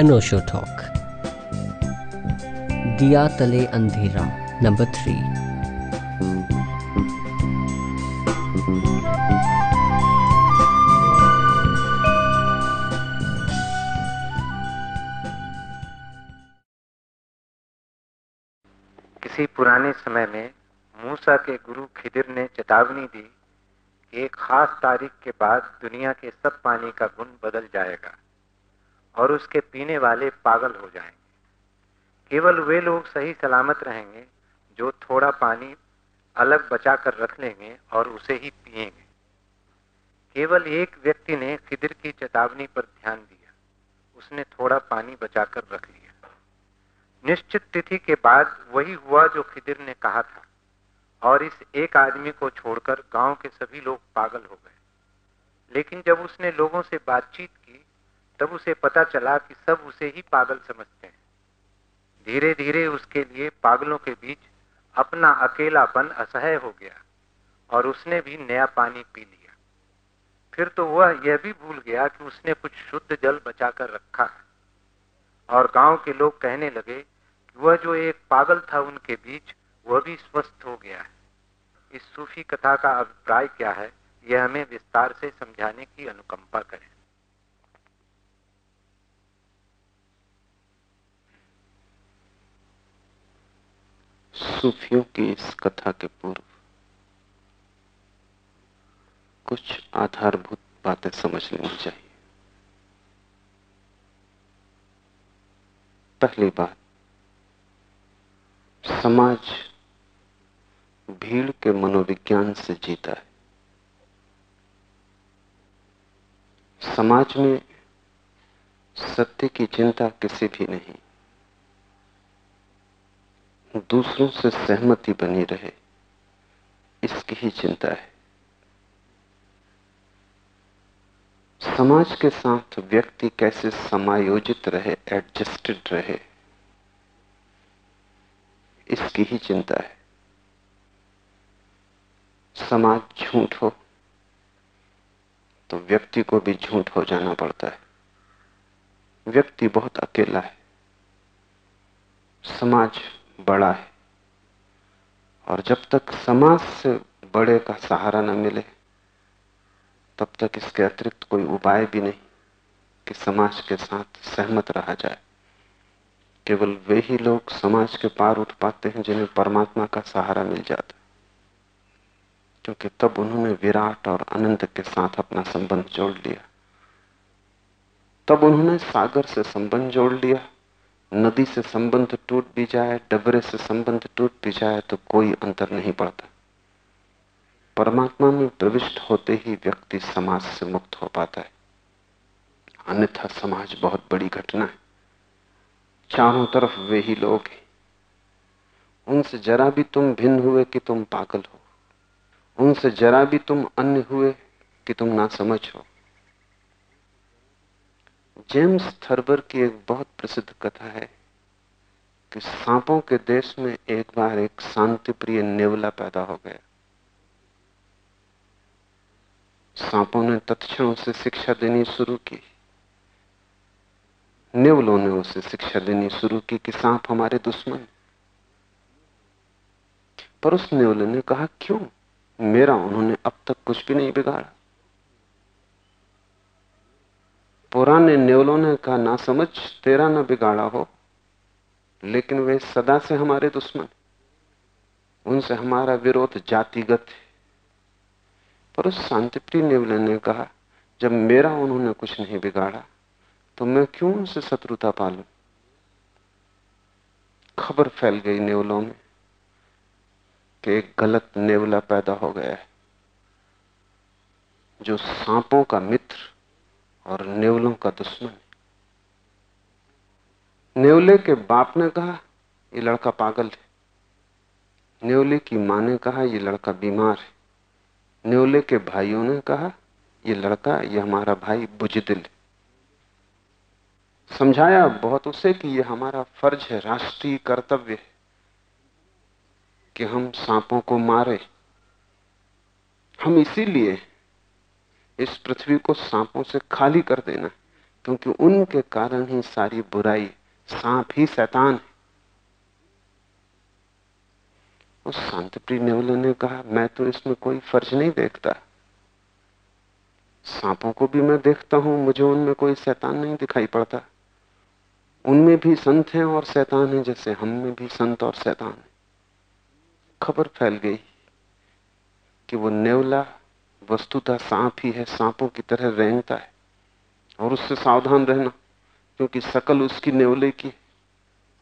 अनोशो talk दिया तले अंधेरा नंबर थ्री किसी पुराने समय में मूसा के गुरु खिदिर ने चेतावनी दी कि एक खास तारीख के बाद दुनिया के सब पानी का गुण बदल जाएगा। और उसके पीने वाले पागल हो जाएँगे। केवल वे लोग सही सलामत रहेंगे, जो थोड़ा पानी अलग बचा कर रख लेंगे और उसे ही पिएँगे केवल एक व्यक्ति ने खिदिर की चेतावनी पर ध्यान दिया। उसने थोड़ा पानी बचाकर रख लिया। निश्चित तिथि के बाद वही हुआ जो खिदिर ने कहा था, और इस एक आदमी को छोड़कर गाँव के सभी लोग पागल हो गए। लेकिन जब उसने लोगों से बातचीत की तब उसे पता चला कि सब उसे ही पागल समझते हैं। धीरे धीरे उसके लिए पागलों के बीच अपना अकेलापन असह्य हो गया और उसने भी नया पानी पी लिया। फिर तो वह यह भी भूल गया कि उसने कुछ शुद्ध जल बचाकर रखा है। और गाँव के लोग कहने लगे कि वह जो एक पागल था उनके बीच, वह भी स्वस्थ हो गया है। इस सूफी कथा का अभिप्राय क्या है, यह हमें विस्तार से समझाने की अनुकंपा करें। सूफियों की इस कथा के पूर्व कुछ आधारभूत बातें समझ लेनी चाहिए। पहली बात, समाज भीड़ के मनोविज्ञान से जीता है। समाज में सत्य की चिंता किसी भी नहीं। दूसरों से सहमति बनी रहे, इसकी ही चिंता है। समाज के साथ व्यक्ति कैसे समायोजित रहे एडजस्टेड रहे, इसकी ही चिंता है। समाज झूठ हो तो व्यक्ति को भी झूठ हो जाना पड़ता है। व्यक्ति बहुत अकेला है। समाज बड़ा है। और जब तक समाज से बड़े का सहारा न मिले, तब तक इसके अतिरिक्त कोई उपाय भी नहीं कि समाज के साथ सहमत रहा जाए। केवल वे ही लोग समाज के पार उठ पाते हैं जिन्हें परमात्मा का सहारा मिल जाता क्योंकि तब उन्होंने विराट और अनंत के साथ अपना संबंध जोड़ लिया। तब उन्होंने सागर से संबंध जोड़ लिया। नदी से संबंध टूट भी जाए डबरे से संबंध टूट भी जाए तो कोई अंतर नहीं पड़ता। परमात्मा में प्रविष्ट होते ही व्यक्ति समाज से मुक्त हो पाता है। अन्यथा समाज बहुत बड़ी घटना है। चारों तरफ़ वे ही लोग हैं। उनसे जरा भी तुम भिन्न हुए कि तुम पागल हो। उनसे जरा भी तुम अन्य हुए कि तुम ना समझ हो। जेम्स थर्बर की एक बहुत प्रसिद्ध कथा है कि सांपों के देश में एक बार एक शांति प्रिय नेवला पैदा हो गया। सांपों ने तत्क्षण उसे शिक्षा देनी शुरू की। नेवलों ने उसे शिक्षा देनी शुरू की कि सांप हमारे दुश्मन पर उस नेवले ने कहा, क्यों? मेरा उन्होंने अब तक कुछ भी नहीं बिगाड़ा। पुराने नेवलों ने कहा, ना समझ, तेरा ना बिगाड़ा हो। लेकिन वे सदा से हमारे दुश्मन उनसे हमारा विरोध जातिगत है। पर उस शांतिप्रिय नेवले ने कहा, जब मेरा उन्होंने कुछ नहीं बिगाड़ा तो मैं क्यों उनसे शत्रुता पालू? खबर फैल गई नेवलों में कि एक गलत नेवला पैदा हो गया है, जो सांपों का मित्र और नेवलों का दुश्मन। है नेवले के बाप ने कहा, ये लड़का पागल है। नेवले की माँ ने कहा, ये लड़का बीमार है। नेवले के भाइयों ने कहा, ये लड़का, ये हमारा भाई बुजदिल समझाया बहुत उसे कि ये हमारा फ़र्ज़ है, राष्ट्रीय कर्तव्य है कि हम सांपों को मारे। हम इसीलिए इस पृथ्वी को सांपों से खाली कर देना, क्योंकि उनके कारण ही सारी बुराई सांप ही शैतान है। उस शांतिप्रिय नेवले ने कहा, मैं तो इसमें कोई फ़र्ज़ नहीं देखता। सांपों को भी मैं देखता हूँ, मुझे उनमें कोई शैतान नहीं दिखाई पड़ता। उनमें भी संत हैं और शैतान हैं, जैसे हम में भी संत और शैतान खबर फैल गई कि वो नेवला वस्तुतः सांप ही है, सांपों की तरह रेंगता है। और उससे सावधान रहना, क्योंकि सकल उसकी नेवले की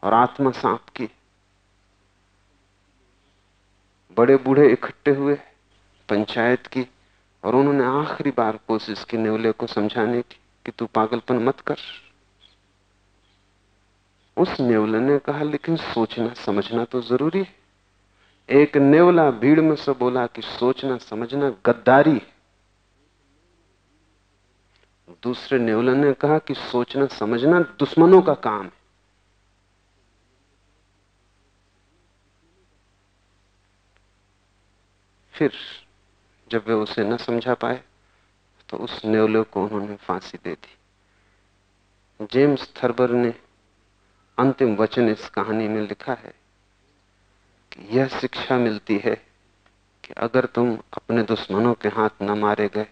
और आत्मा सांप की बड़े बूढ़े इकट्ठे हुए पंचायत की और उन्होंने आखिरी बार कोशिश की नेवले को समझाने की कि तू पागलपन मत कर। उस नेवले ने कहा, लेकिन सोचना, समझना तो ज़रूरी है। एक नेवला भीड़ में से बोला कि सोचना, समझना गद्दारी है। दूसरे नेवला ने कहा कि सोचना, समझना दुश्मनों का काम है। फिर जब वे उसे न समझा पाए तो उस नेवले को उन्होंने फांसी दे दी। जेम्स थर्बर ने अंतिम वचन इस कहानी में लिखा है यह शिक्षा मिलती है कि अगर तुम अपने दुश्मनों के हाथ न मारे गए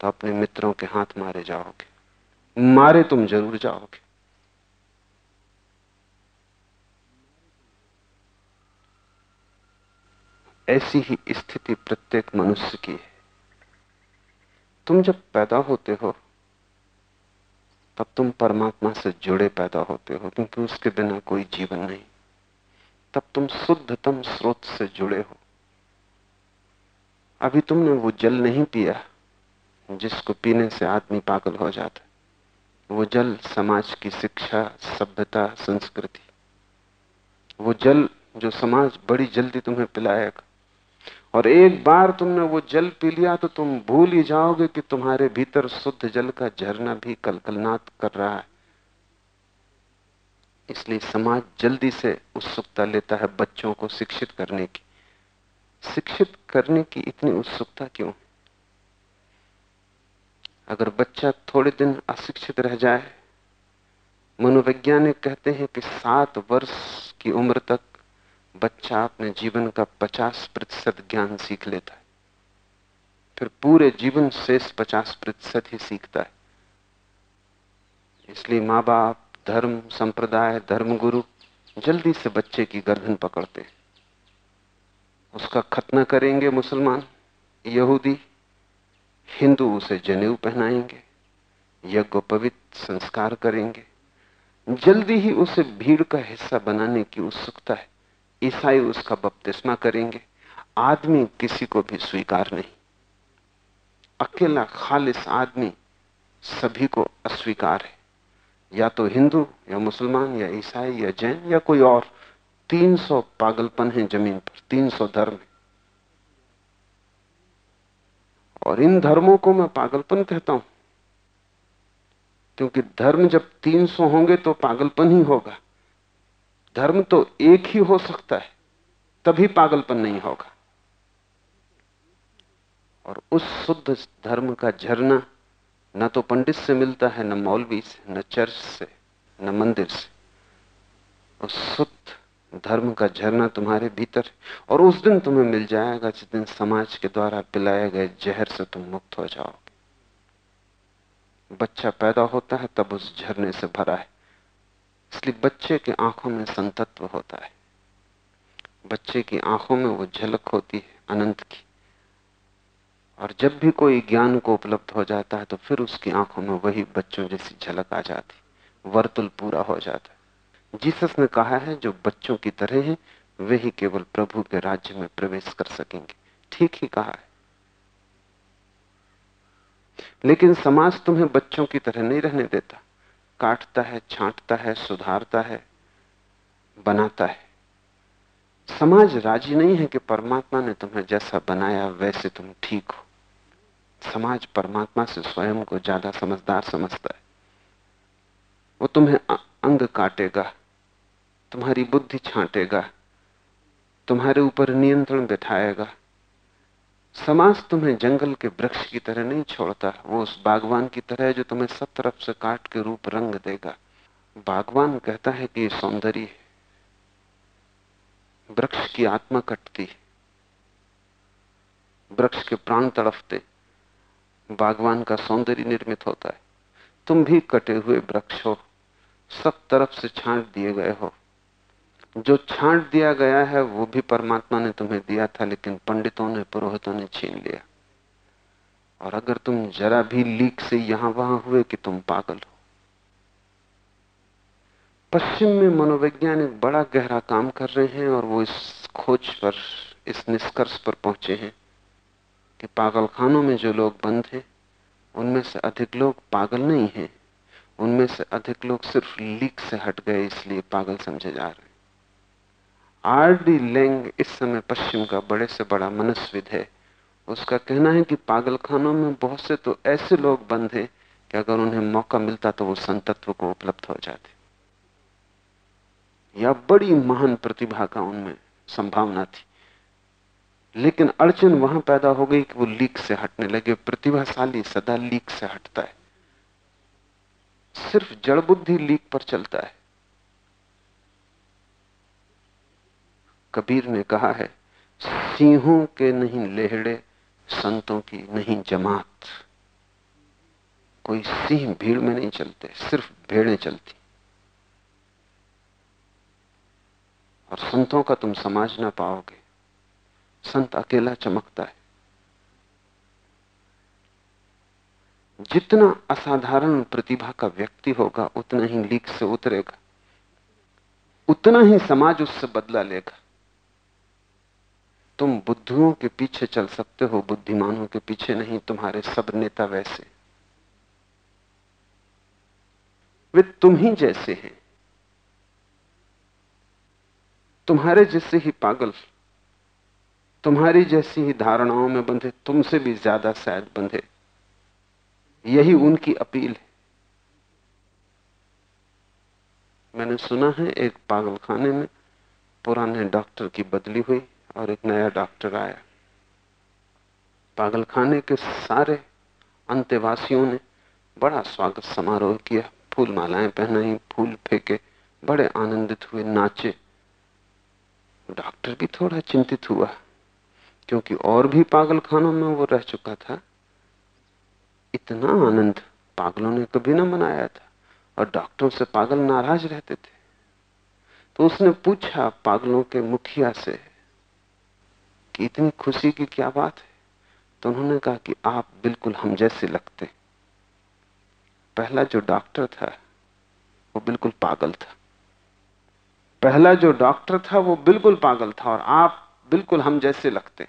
तो अपने मित्रों के हाथ मारे जाओगे। मारे तुम ज़रूर जाओगे। ऐसी ही स्थिति प्रत्येक मनुष्य की है। तुम जब पैदा होते हो, तब तुम परमात्मा से जुड़े पैदा होते हो, क्योंकि उसके बिना कोई जीवन नहीं। तब तुम शुद्धतम स्रोत से जुड़े हो। अभी तुमने वो जल नहीं पिया जिसको पीने से आदमी पागल हो जाता। है वो जल समाज की शिक्षा, सभ्यता, संस्कृति। वो जल जो समाज बड़ी जल्दी तुम्हें पिलाएगा। और एक बार तुमने वो जल पी लिया तो तुम भूल ही जाओगे कि तुम्हारे भीतर शुद्ध जल का झरना भी कलकलनाथ कर रहा है। इसलिए समाज जल्दी से उत्सुकता लेता है बच्चों को शिक्षित करने की। शिक्षित करने की इतनी उत्सुकता क्यों? अगर बच्चा थोड़े दिन अशिक्षित रह जाए, मनोवैज्ञानिक कहते हैं कि सात वर्ष की उम्र तक बच्चा अपने जीवन का 50 प्रतिशत ज्ञान सीख लेता है। फिर पूरे जीवन शेष 50 प्रतिशत ही सीखता है। इसलिए माँ बाप धर्म संप्रदाय, धर्म गुरु जल्दी से बच्चे की गर्दन पकड़ते हैं। उसका खतना करेंगे मुसलमान, यहूदी, हिंदू उसे जनेऊ पहनाएँगे, यज्ञ पवित्र संस्कार करेंगे। जल्दी ही उसे भीड़ का हिस्सा बनाने की उत्सुकता है। ईसाई उसका बपतिस्मा करेंगे। आदमी किसी को भी स्वीकार नहीं। अकेला खालिस आदमी सभी को अस्वीकार है। या तो हिंदू, या मुसलमान, या ईसाई, या जैन, या कोई और। 300 पागलपन है ज़मीन पर 300 धर्म है। और इन धर्मों को मैं पागलपन कहता हूँ। क्योंकि धर्म जब 300 होंगे तो पागलपन ही होगा। धर्म तो एक ही हो सकता है, तभी पागलपन नहीं होगा। और उस शुद्ध धर्म का झरना न तो पंडित से मिलता है, न मौलवी से, न चर्च से, न मंदिर से। उस शुद्ध धर्म का झरना तुम्हारे भीतर और उस दिन तुम्हें मिल जाएगा जिस दिन समाज के द्वारा पिलाए गए जहर से तुम मुक्त हो जाओगे। बच्चा पैदा होता है, तब उस झरने से भरा है। इसलिए बच्चे के आँखों में संतत्व होता है। बच्चे की आँखों में वो झलक होती है, अनंत की। और जब भी कोई ज्ञान को उपलब्ध हो जाता है तो फिर उसकी आँखों में वही बच्चों जैसी झलक आ जाती, वर्तुल पूरा हो जाता है। जीसस ने कहा है, जो बच्चों की तरह हैं, वे ही केवल प्रभु के राज्य में प्रवेश कर सकेंगे। ठीक ही कहा है। लेकिन समाज तुम्हें बच्चों की तरह नहीं रहने देता। काटता है, छांटता है, सुधारता है, बनाता है। समाज राज़ी नहीं है कि परमात्मा ने तुम्हें जैसा बनाया, वैसे तुम ठीक हो। समाज परमात्मा से स्वयं को ज़्यादा समझदार समझता है। वो तुम्हें अंग काटेगा, तुम्हारी बुद्धि छांटेगा, तुम्हारे ऊपर नियंत्रण बैठाएगा। समाज तुम्हें जंगल के वृक्ष की तरह नहीं छोड़ता, वो उस बागवान की तरह है जो तुम्हें सब तरफ़ से काट के रूप रंग देगा। बागवान कहता है कि सौंदर्य है। वृक्ष की आत्मा कटती वृक्ष के प्राण तड़फते बागवान का सौंदर्य निर्मित होता है। तुम भी कटे हुए वृक्ष हो, सब तरफ़ से छांट दिए गए हो। जो छांट दिया गया है, वो भी परमात्मा ने तुम्हें दिया था, लेकिन पंडितों ने, पुरोहितों ने छीन लिया। और अगर तुम जरा भी लीक से यहाँ वहाँ हुए कि तुम पागल हो। पश्चिम में मनोवैज्ञानिक बड़ा गहरा काम कर रहे हैं और वो इस खोज पर, इस निष्कर्ष पर पहुँचे हैं। कि पागलखानों में जो लोग बंद हैं, उनमें से अधिक लोग पागल नहीं हैं। उनमें से अधिक लोग सिर्फ़ लीक से हट गए, इसलिए पागल समझे जा रहे हैं। आर डी लेंग इस समय पश्चिम का बड़े से बड़ा मनस्विद है। उसका कहना है कि पागलखानों में बहुत से तो ऐसे लोग बंद हैं कि अगर उन्हें मौका मिलता तो वो संतत्व को उपलब्ध हो जाते। या बड़ी महान प्रतिभा का उनमें संभावना थी। लेकिन अड़चन वहाँ पैदा हो गई कि वो लीक से हटने लगे, प्रतिभाशाली सदा लीक से हटता है। सिर्फ़ जड़ बुद्धि लीक पर चलता है। कबीर ने कहा है, सिंहों के नहीं लेहड़े, संतों की नहीं जमात। कोई सिंह भीड़ में नहीं चलते, सिर्फ़ भेड़ें चलती। और संतों का तुम समाज ना पाओगे। संत अकेला चमकता है। जितना असाधारण प्रतिभा का व्यक्ति होगा, उतना ही लीक से उतरेगा। उतना ही समाज उससे बदला लेगा। तुम बुद्धियों के पीछे चल सकते हो, बुद्धिमानों के पीछे नहीं, तुम्हारे सब नेता वैसे। वे तुम ही जैसे हैं। तुम्हारे जैसे ही पागल तुम्हारी जैसी ही धारणाओं में बंधे, तुमसे भी ज़्यादा शायद बंधे। यही उनकी अपील है। मैंने सुना है, एक पागलखाने में पुराने डॉक्टर की बदली हुई और एक नया डॉक्टर आया। पागलखाने के सारे अंत्यवासियों ने बड़ा स्वागत समारोह किया। फूल मालाएँ पहनाई, फूल फेंके, बड़े आनंदित हुए, नाचे। डॉक्टर भी थोड़ा चिंतित हुआ। क्योंकि और भी पागल खानों में वो रह चुका था। इतना आनंद पागलों ने कभी ना मनाया था और डॉक्टरों से पागल नाराज़ रहते थे। तो उसने पूछा पागलों के मुखिया से कि इतनी खुशी की क्या बात है? तो उन्होंने कहा कि आप बिल्कुल हम जैसे लगते पहला जो डॉक्टर था, वो बिल्कुल पागल था। पहला जो डॉक्टर था, वो बिल्कुल पागल था और आप बिल्कुल हम जैसे लगते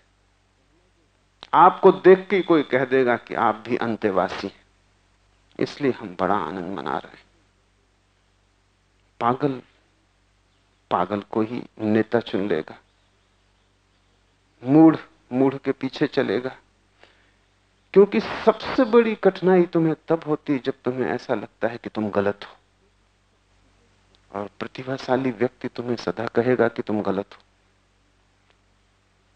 आपको देख के कोई कह देगा कि आप भी अंत्यवासी हैं। इसलिए हम बड़ा आनंद मना रहे हैं। पागल पागल को ही नेता चुन लेगा। मूढ़ मूढ़ के पीछे चलेगा। क्योंकि सबसे बड़ी कठिनाई तुम्हें तब होती जब तुम्हें ऐसा लगता है कि तुम गलत हो। और प्रतिभाशाली व्यक्ति तुम्हें सदा कहेगा कि तुम गलत हो।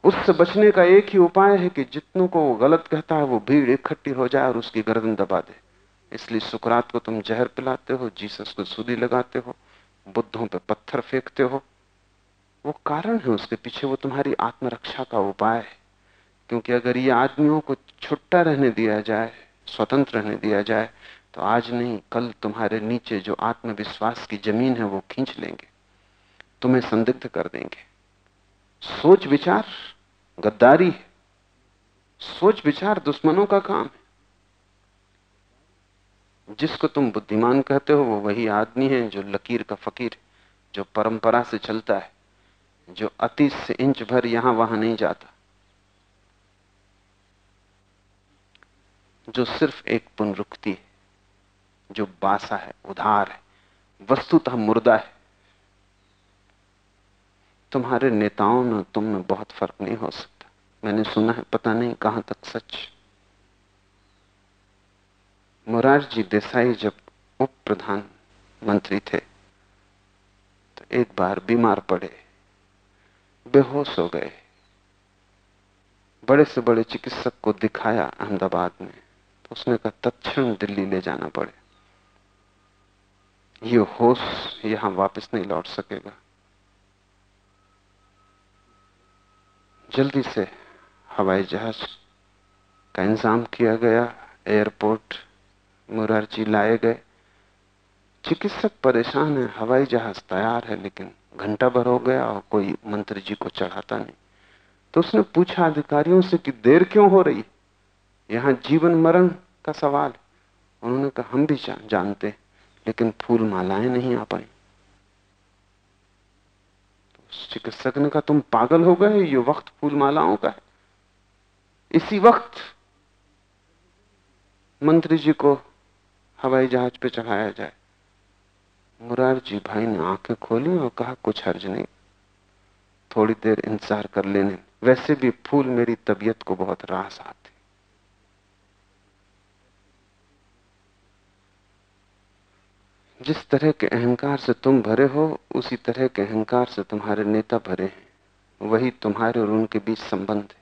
उससे बचने का एक ही उपाय है कि जितनों को वो गलत कहता है, वो भीड़ इकट्ठी हो जाए और उसकी गर्दन दबा दे। इसलिए सुकरात को तुम जहर पिलाते हो, जीसस को सूदी लगाते हो, बुद्धों पे पत्थर फेंकते हो। वो कारण है उसके पीछे, वो तुम्हारी आत्मरक्षा का उपाय है। क्योंकि अगर ये आदमियों को छुट्टा रहने दिया जाए, स्वतंत्र रहने दिया जाए तो आज नहीं, कल तुम्हारे नीचे जो आत्मविश्वास की ज़मीन है, वो खींच लेंगे। तुम्हें संदिग्ध कर देंगे। सोच विचार गद्दारी है। सोच विचार दुश्मनों का काम है। जिसको तुम बुद्धिमान कहते हो, वो वही आदमी है जो लकीर का फकीर, जो परंपरा से चलता है, जो अतीत से इंच भर यहाँ वहाँ नहीं जाता। जो सिर्फ़ एक पुनरुक्ति है, जो बासा है, उधार है, वस्तुतः मुर्दा है। तुम्हारे नेताओं में तुम में बहुत फ़र्क नहीं हो सकता। मैंने सुना है, पता नहीं कहाँ तक सच। मुरारजी देसाई जब उप प्रधान मंत्री थे तो एक बार बीमार पड़े, बेहोश हो गए। बड़े से बड़े चिकित्सक को दिखाया अहमदाबाद में तो उसने कहा, तत्क्षण दिल्ली ले जाना पड़े। ये होश यहाँ वापस नहीं लौट सकेगा। जल्दी से हवाई जहाज़ का इंतज़ाम किया गया। एयरपोर्ट मुरारजी लाए गए। चिकित्सक परेशान है। हवाई जहाज़ तैयार है, लेकिन घंटा भर हो गया और कोई मंत्री जी को चढ़ाता नहीं। तो उसने पूछा अधिकारियों से कि देर क्यों हो रही? यहाँ जीवन मरण का सवाल उन्होंने कहा, हम भी जानते लेकिन फूल मालाएँ नहीं आ पाई। चिकित्सक ने कहा, तुम पागल हो गए, ये वक्त फूल मालाओं का है। इसी वक्त मंत्री जी को हवाई जहाज़ पे चढ़ाया जाए। मुरारजी भाई ने आँखें खोली और कहा, कुछ हर्ज नहीं, थोड़ी देर इंतज़ार कर लेने। वैसे भी फूल मेरी तबीयत को बहुत रास आते जिस तरह के अहंकार से तुम भरे हो, उसी तरह के अहंकार से तुम्हारे नेता भरे हैं। वही तुम्हारे और उनके बीच संबंध है।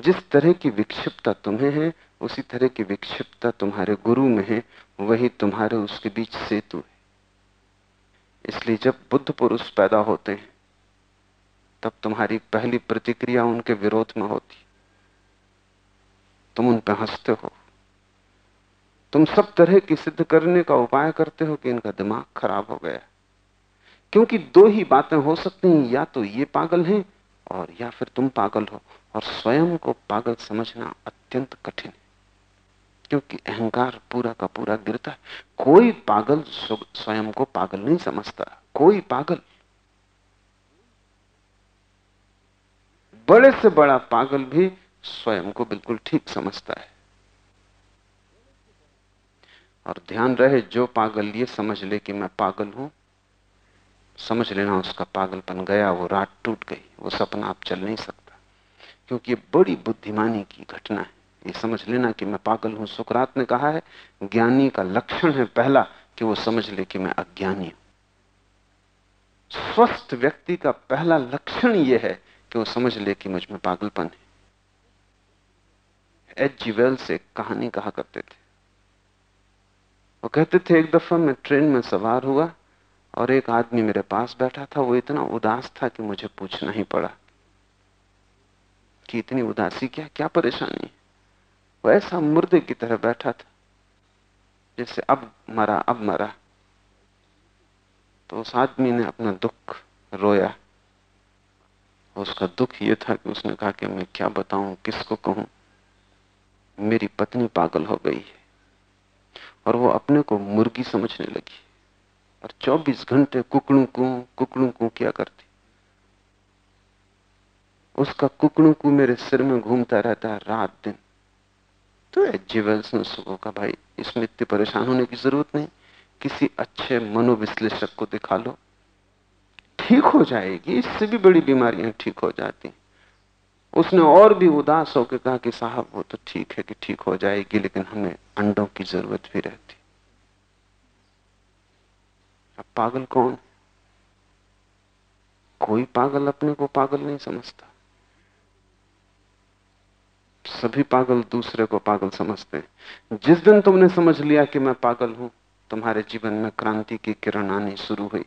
जिस तरह की विक्षिप्तता तुम्हें है, उसी तरह की विक्षिप्तता तुम्हारे गुरु में है, वही तुम्हारे उसके बीच सेतु है। इसलिए जब बुद्ध पुरुष पैदा होते हैं, तब तुम्हारी पहली प्रतिक्रिया उनके विरोध में होती। तुम उन पर हँसते हो। तुम सब तरह की सिद्ध करने का उपाय करते हो कि इनका दिमाग खराब हो गया? क्योंकि दो ही बातें हो सकती हैं, या तो ये पागल हैं और या फिर तुम पागल हो, और स्वयं को पागल समझना अत्यंत कठिन है। क्योंकि अहंकार पूरा का पूरा गिरता है। कोई पागल स्वयं को पागल नहीं समझता। कोई पागल बड़े से बड़ा पागल भी स्वयं को बिल्कुल ठीक समझता है। और ध्यान रहे, जो पागल, ये समझ ले कि मैं पागल हूँ। समझ लेना, उसका पागलपन गया, वो रात टूट गई, वो सपना आप चल नहीं सकता। क्योंकि ये बड़ी बुद्धिमानी की घटना है। ये समझ लेना कि मैं पागल हूँ। सुकरात ने कहा है, ज्ञानी का लक्षण है पहला, कि वो समझ ले कि मैं अज्ञानी हूँ। स्वस्थ व्यक्ति का पहला लक्षण यह है कि वो समझ ले कि मुझमें पागलपन है। एच जी वेल से कहानी कहा करते थे। वो कहते थे, एक दफ़ा मैं ट्रेन में सवार हुआ और एक आदमी मेरे पास बैठा था। वो इतना उदास था कि मुझे पूछना ही पड़ा कि इतनी उदासी क्या क्या परेशानी? वो ऐसा मुर्दे की तरह बैठा था जैसे अब मरा अब मरा। तो उस आदमी ने अपना दुख रोया। उसका दुख ये था कि उसने कहा कि मैं क्या बताऊँ, किसको कहूँ? मेरी पत्नी पागल हो गई है। और वो अपने को मुर्गी समझने लगी। और 24 घंटे कुकड़ू को कुकड़ू को क्या करती? उसका कुकड़ू को मेरे सिर में घूमता रहता है रात दिन। तो जीवेल्स ने उसको कहा भाई, इसमें इतनी परेशान होने की ज़रूरत नहीं। किसी अच्छे मनोविश्लेषक को दिखा लो। ठीक हो जाएगी, इससे भी बड़ी बीमारियाँ ठीक हो जाती। उसने और भी उदास होकर कहा कि साहब, वो तो ठीक है कि ठीक हो जाएगी, लेकिन हमें अंडों की ज़रूरत भी रहती। अब पागल कौन? कोई पागल अपने को पागल नहीं समझता। सभी पागल दूसरे को पागल समझते हैं। जिस दिन तुमने समझ लिया कि मैं पागल हूँ, तुम्हारे जीवन में क्रांति की किरण आनी शुरू हुई।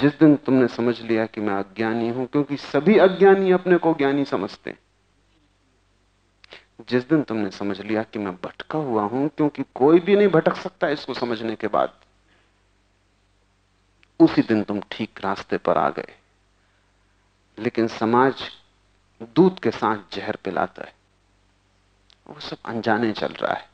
जिस दिन तुमने समझ लिया कि मैं अज्ञानी हूँ, क्योंकि सभी अज्ञानी अपने को ज्ञानी समझते हैं। जिस दिन तुमने समझ लिया कि मैं भटका हुआ हूँ, क्योंकि कोई भी नहीं भटक सकता इसको समझने के बाद, उसी दिन तुम ठीक रास्ते पर आ गए। लेकिन समाज दूध के साथ जहर पिलाता है। वो सब अनजाने चल रहा है।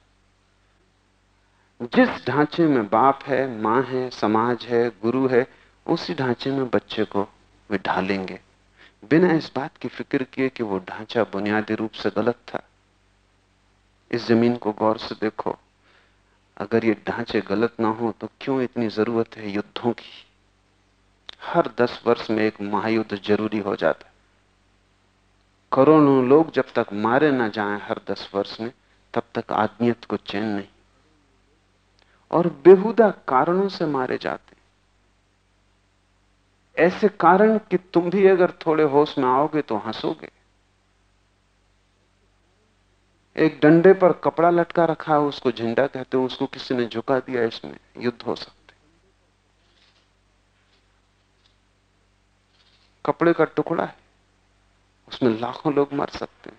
जिस ढांचे में बाप है, माँ है, समाज है, गुरु है उसी ढांचे में बच्चे को वे ढालेंगे। बिना इस बात की फ़िक्र किए कि वो ढांचा बुनियादी रूप से गलत था। इस ज़मीन को गौर से देखो। अगर ये ढांचे गलत ना हो तो क्यों इतनी ज़रूरत है युद्धों की? हर दस वर्ष में एक महायुद्ध ज़रूरी हो जाता है। करोड़ों लोग जब तक मारे ना जाएँ हर दस वर्ष में, तब तक आदमियत को चैन नहीं। और बेहुदा कारणों से मारे जाते ऐसे कारण कि तुम भी अगर थोड़े होश में आओगे तो हंसोगे। एक डंडे पर कपड़ा लटका रखा है, उसको झंडा कहते हो, उसको किसी ने झुका दिया, इसमें युद्ध हो सकते। कपड़े का टुकड़ा है, उसमें लाखों लोग मर सकते हैं।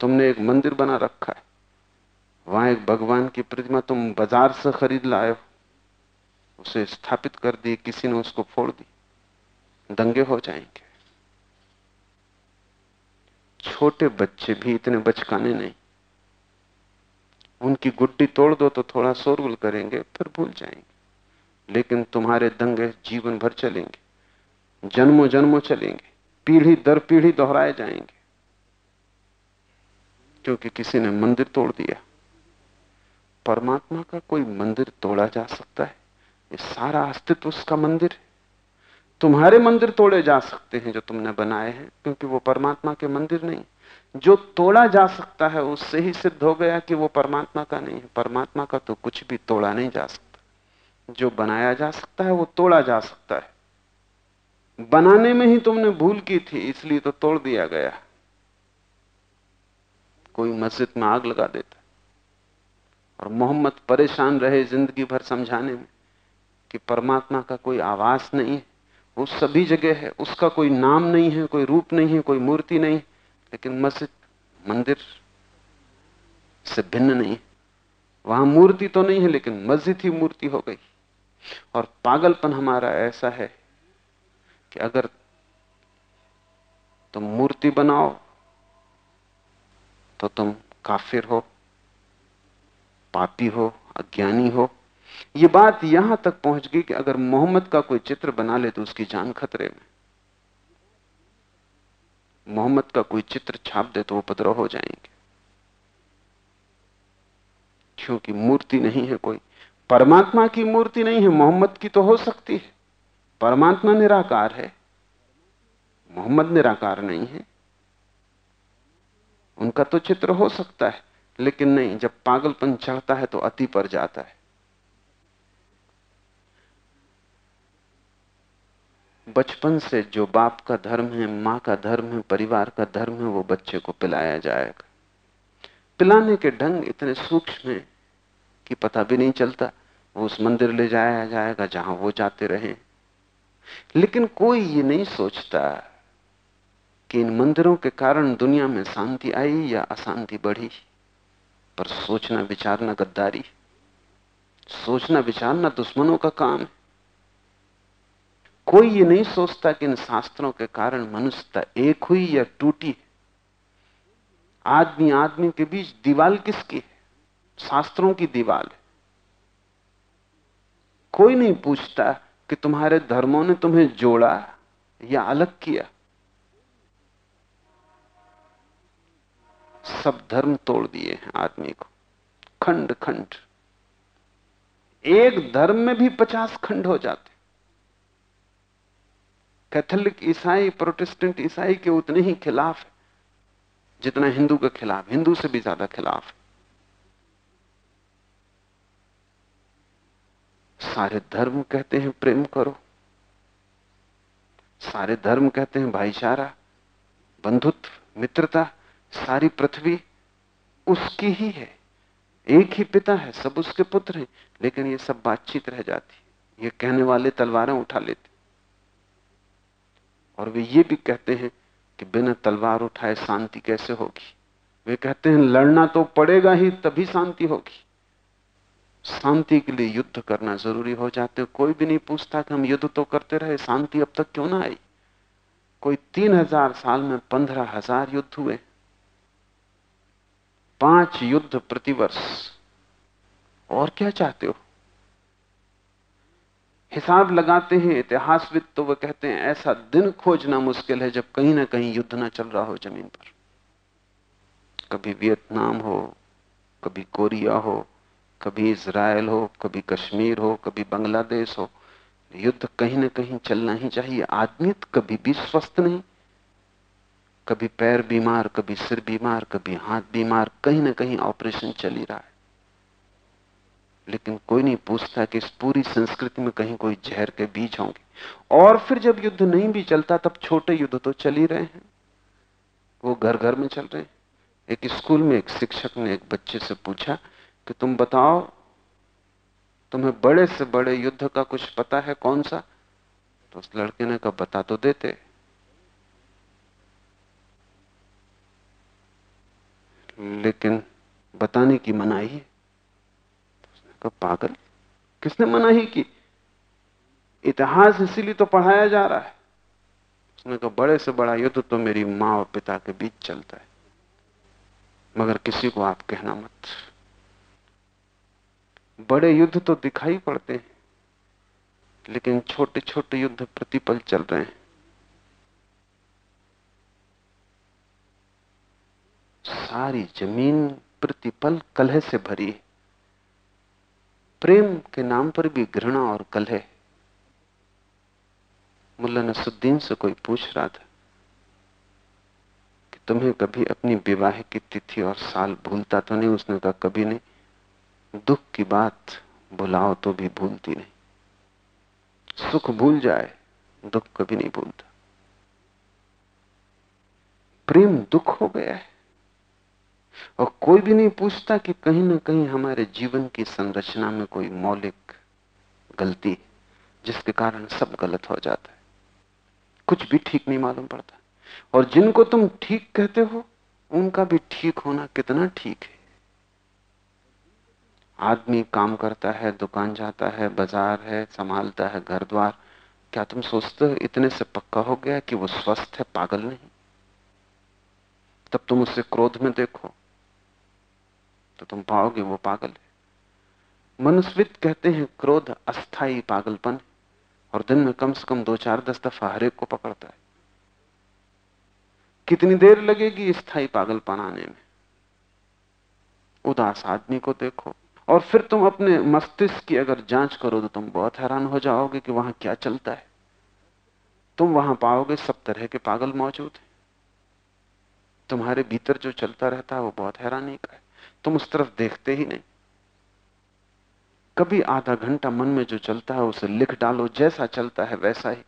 तुमने एक मंदिर बना रखा है, वहाँ एक भगवान की प्रतिमा तुम बाज़ार से खरीद लाए हो। उसे स्थापित कर दिए, किसी ने उसको फोड़ दी दंगे हो जाएँगे। छोटे बच्चे भी इतने बचकाने नहीं। उनकी गुड्डी तोड़ दो तो थोड़ा शोरगुल करेंगे, फिर भूल जाएँगे। लेकिन तुम्हारे दंगे जीवन भर चलेंगे, जन्मों जन्मों चलेंगे, पीढ़ी दर पीढ़ी दोहराए जाएँगे। क्योंकि किसी ने मंदिर तोड़ दिया। परमात्मा का कोई मंदिर तोड़ा जा सकता है? ये सारा अस्तित्व उसका मंदिर है। तुम्हारे मंदिर तोड़े जा सकते हैं जो तुमने बनाए हैं, क्योंकि वो परमात्मा के मंदिर नहीं। जो तोड़ा जा सकता है, उससे ही सिद्ध हो गया कि वो परमात्मा का नहीं है। परमात्मा का तो कुछ भी तोड़ा नहीं जा सकता। जो बनाया जा सकता है, वो तोड़ा जा सकता है। बनाने में ही तुमने भूल की थी, इसलिए तो तोड़ दिया गया। कोई मस्जिद में आग लगा देता और मोहम्मद परेशान रहे ज़िंदगी भर समझाने में। कि परमात्मा का कोई आवास नहीं है, वो सभी जगह है, उसका कोई नाम नहीं है, कोई रूप नहीं है, कोई मूर्ति नहीं, लेकिन मस्जिद, मंदिर से भिन्न नहीं वहाँ मूर्ति तो नहीं है, लेकिन मस्जिद ही मूर्ति हो गई। और पागलपन हमारा ऐसा है कि अगर तुम मूर्ति बनाओ तो तुम काफिर हो, पापी हो, अज्ञानी हो यह बात यहाँ तक पहुँच गई कि अगर मोहम्मद का कोई चित्र बना ले तो उसकी जान खतरे में। मोहम्मद का कोई चित्र छाप दे तो वो पदरव हो जाएँगे। क्योंकि मूर्ति नहीं है कोई। परमात्मा की मूर्ति नहीं है, मोहम्मद की तो हो सकती है। परमात्मा निराकार है। मोहम्मद निराकार नहीं है। उनका तो चित्र हो सकता है, लेकिन नहीं, जब पागलपन चढ़ता है तो अति पर जाता है। बचपन से जो बाप का धर्म है, माँ का धर्म है, परिवार का धर्म है, वो बच्चे को पिलाया जाएगा। पिलाने के ढंग इतने सूक्ष्म हैं कि पता भी नहीं चलता, वो उस मंदिर ले जाया जाएगा जहाँ वो जाते रहे। लेकिन कोई ये नहीं सोचता कि इन मंदिरों के कारण दुनिया में शांति आई या अशांति बढ़ी। पर सोचना विचारना गद्दारी। सोचना विचारना दुश्मनों का काम है। कोई ये नहीं सोचता कि इन शास्त्रों के कारण मनुष्यता एक हुई या टूटी। आदमी आदमी के बीच दीवाल किसकी है? शास्त्रों की दीवाल है। कोई नहीं पूछता कि तुम्हारे धर्मों ने तुम्हें जोड़ा या अलग किया। सब धर्म तोड़ दिए हैं आदमी को। खंड खंड। एक धर्म में भी पचास खंड हो जाते। कैथोलिक ईसाई, प्रोटेस्टेंट ईसाई के उतने ही खिलाफ है, जितना हिंदू के खिलाफ। हिंदू से भी ज़्यादा खिलाफ है। सारे धर्म कहते हैं, प्रेम करो। सारे धर्म कहते हैं, भाईचारा, बंधुत्व, मित्रता, सारी पृथ्वी उसकी ही है। एक ही पिता है, सब उसके पुत्र हैं, लेकिन ये सब बातचीत रह जाती है। ये कहने वाले तलवारें उठा लेते और वे ये भी कहते हैं कि बिना तलवार उठाए शांति कैसे होगी? वे कहते हैं, लड़ना तो पड़ेगा ही, तभी शांति होगी। शांति के लिए युद्ध करना ज़रूरी हो जाते हैं। कोई भी नहीं पूछता कि हम युद्ध तो करते रहे, शांति अब तक क्यों ना आई? कोई तीन हज़ार साल में पंद्रह हज़ार युद्ध हुए। पाँच युद्ध प्रतिवर्ष। और क्या चाहते हो? हिसाब लगाते हैं, इतिहासविद तो वह कहते हैं, ऐसा दिन खोजना मुश्किल है जब कहीं ना कहीं युद्ध ना चल रहा हो ज़मीन पर। कभी वियतनाम हो, कभी कोरिया हो, कभी इसराइल हो, कभी कश्मीर हो, कभी बांग्लादेश हो, युद्ध कहीं ना कहीं चलना ही चाहिए। आदमी कभी भी स्वस्थ नहीं, कभी पैर बीमार, कभी सिर बीमार, कभी हाथ बीमार, कहीं ना कहीं ऑपरेशन चल ही रहा है। लेकिन कोई नहीं पूछता कि इस पूरी संस्कृति में कहीं कोई जहर के बीज होंगे। और फिर जब युद्ध नहीं भी चलता, तब छोटे युद्ध तो चल ही रहे हैं। वो घर घर में चल रहे हैं। एक स्कूल में एक शिक्षक ने एक बच्चे से पूछा कि तुम बताओ, तुम्हें बड़े से बड़े युद्ध का कुछ पता है कौन सा? तो उस लड़के ने कहा, बता तो देते। लेकिन बताने की मनाही है। कहा पागल? किसने मनाही की? इतिहास इसीलिए तो पढ़ाया जा रहा है। उसने कहा, बड़े से बड़ा युद्ध तो मेरी माँ और पिता के बीच चलता है। मगर किसी को आप कहना मत। बड़े युद्ध तो दिखाई पड़ते हैं, लेकिन छोटे छोटे युद्ध प्रतिपल चल रहे हैं। सारी ज़मीन प्रतिपल कलह से भरी है। प्रेम के नाम पर भी घृणा और कलह मुल्ला नसुद्दीन से कोई पूछ रहा था कि तुम्हें कभी अपनी विवाह की तिथि और साल भूलता तो नहीं? उसने कहा, कभी नहीं। दुख की बात बुलाओ तो भी भूलती नहीं। सुख भूल जाए, दुख कभी नहीं भूलता। प्रेम दुख हो गया है। और कोई भी नहीं पूछता कि कहीं ना कहीं हमारे जीवन की संरचना में कोई मौलिक गलती जिसके कारण सब गलत हो जाता है। कुछ भी ठीक नहीं मालूम पड़ता। और जिनको तुम ठीक कहते हो, उनका भी ठीक होना कितना ठीक है। आदमी काम करता है, दुकान जाता है, बाज़ार है, संभालता है घर द्वार क्या तुम सोचते हो इतने से पक्का हो गया कि वो स्वस्थ है, पागल नहीं? तब तुम उसे क्रोध में देखो। तो तुम पाओगे वो पागल है। मनुष्यविद कहते हैं, क्रोध अस्थाई पागलपन, और दिन में कम से कम दो चार दस दफ़ा हरेक को पकड़ता है। कितनी देर लगेगी स्थायी पागलपन आने में? उदास आदमी को देखो, और फिर तुम अपने मस्तिष्क की अगर जाँच करो तो तुम बहुत हैरान हो जाओगे कि वहाँ क्या चलता है। तुम वहाँ पाओगे सब तरह के पागल मौजूद हैं। तुम्हारे भीतर जो चलता रहता है वो बहुत हैरानी का है। तुम उस तरफ़ देखते ही नहीं। कभी आधा घंटा मन में जो चलता है, उसे लिख डालो, जैसा चलता है, वैसा ही।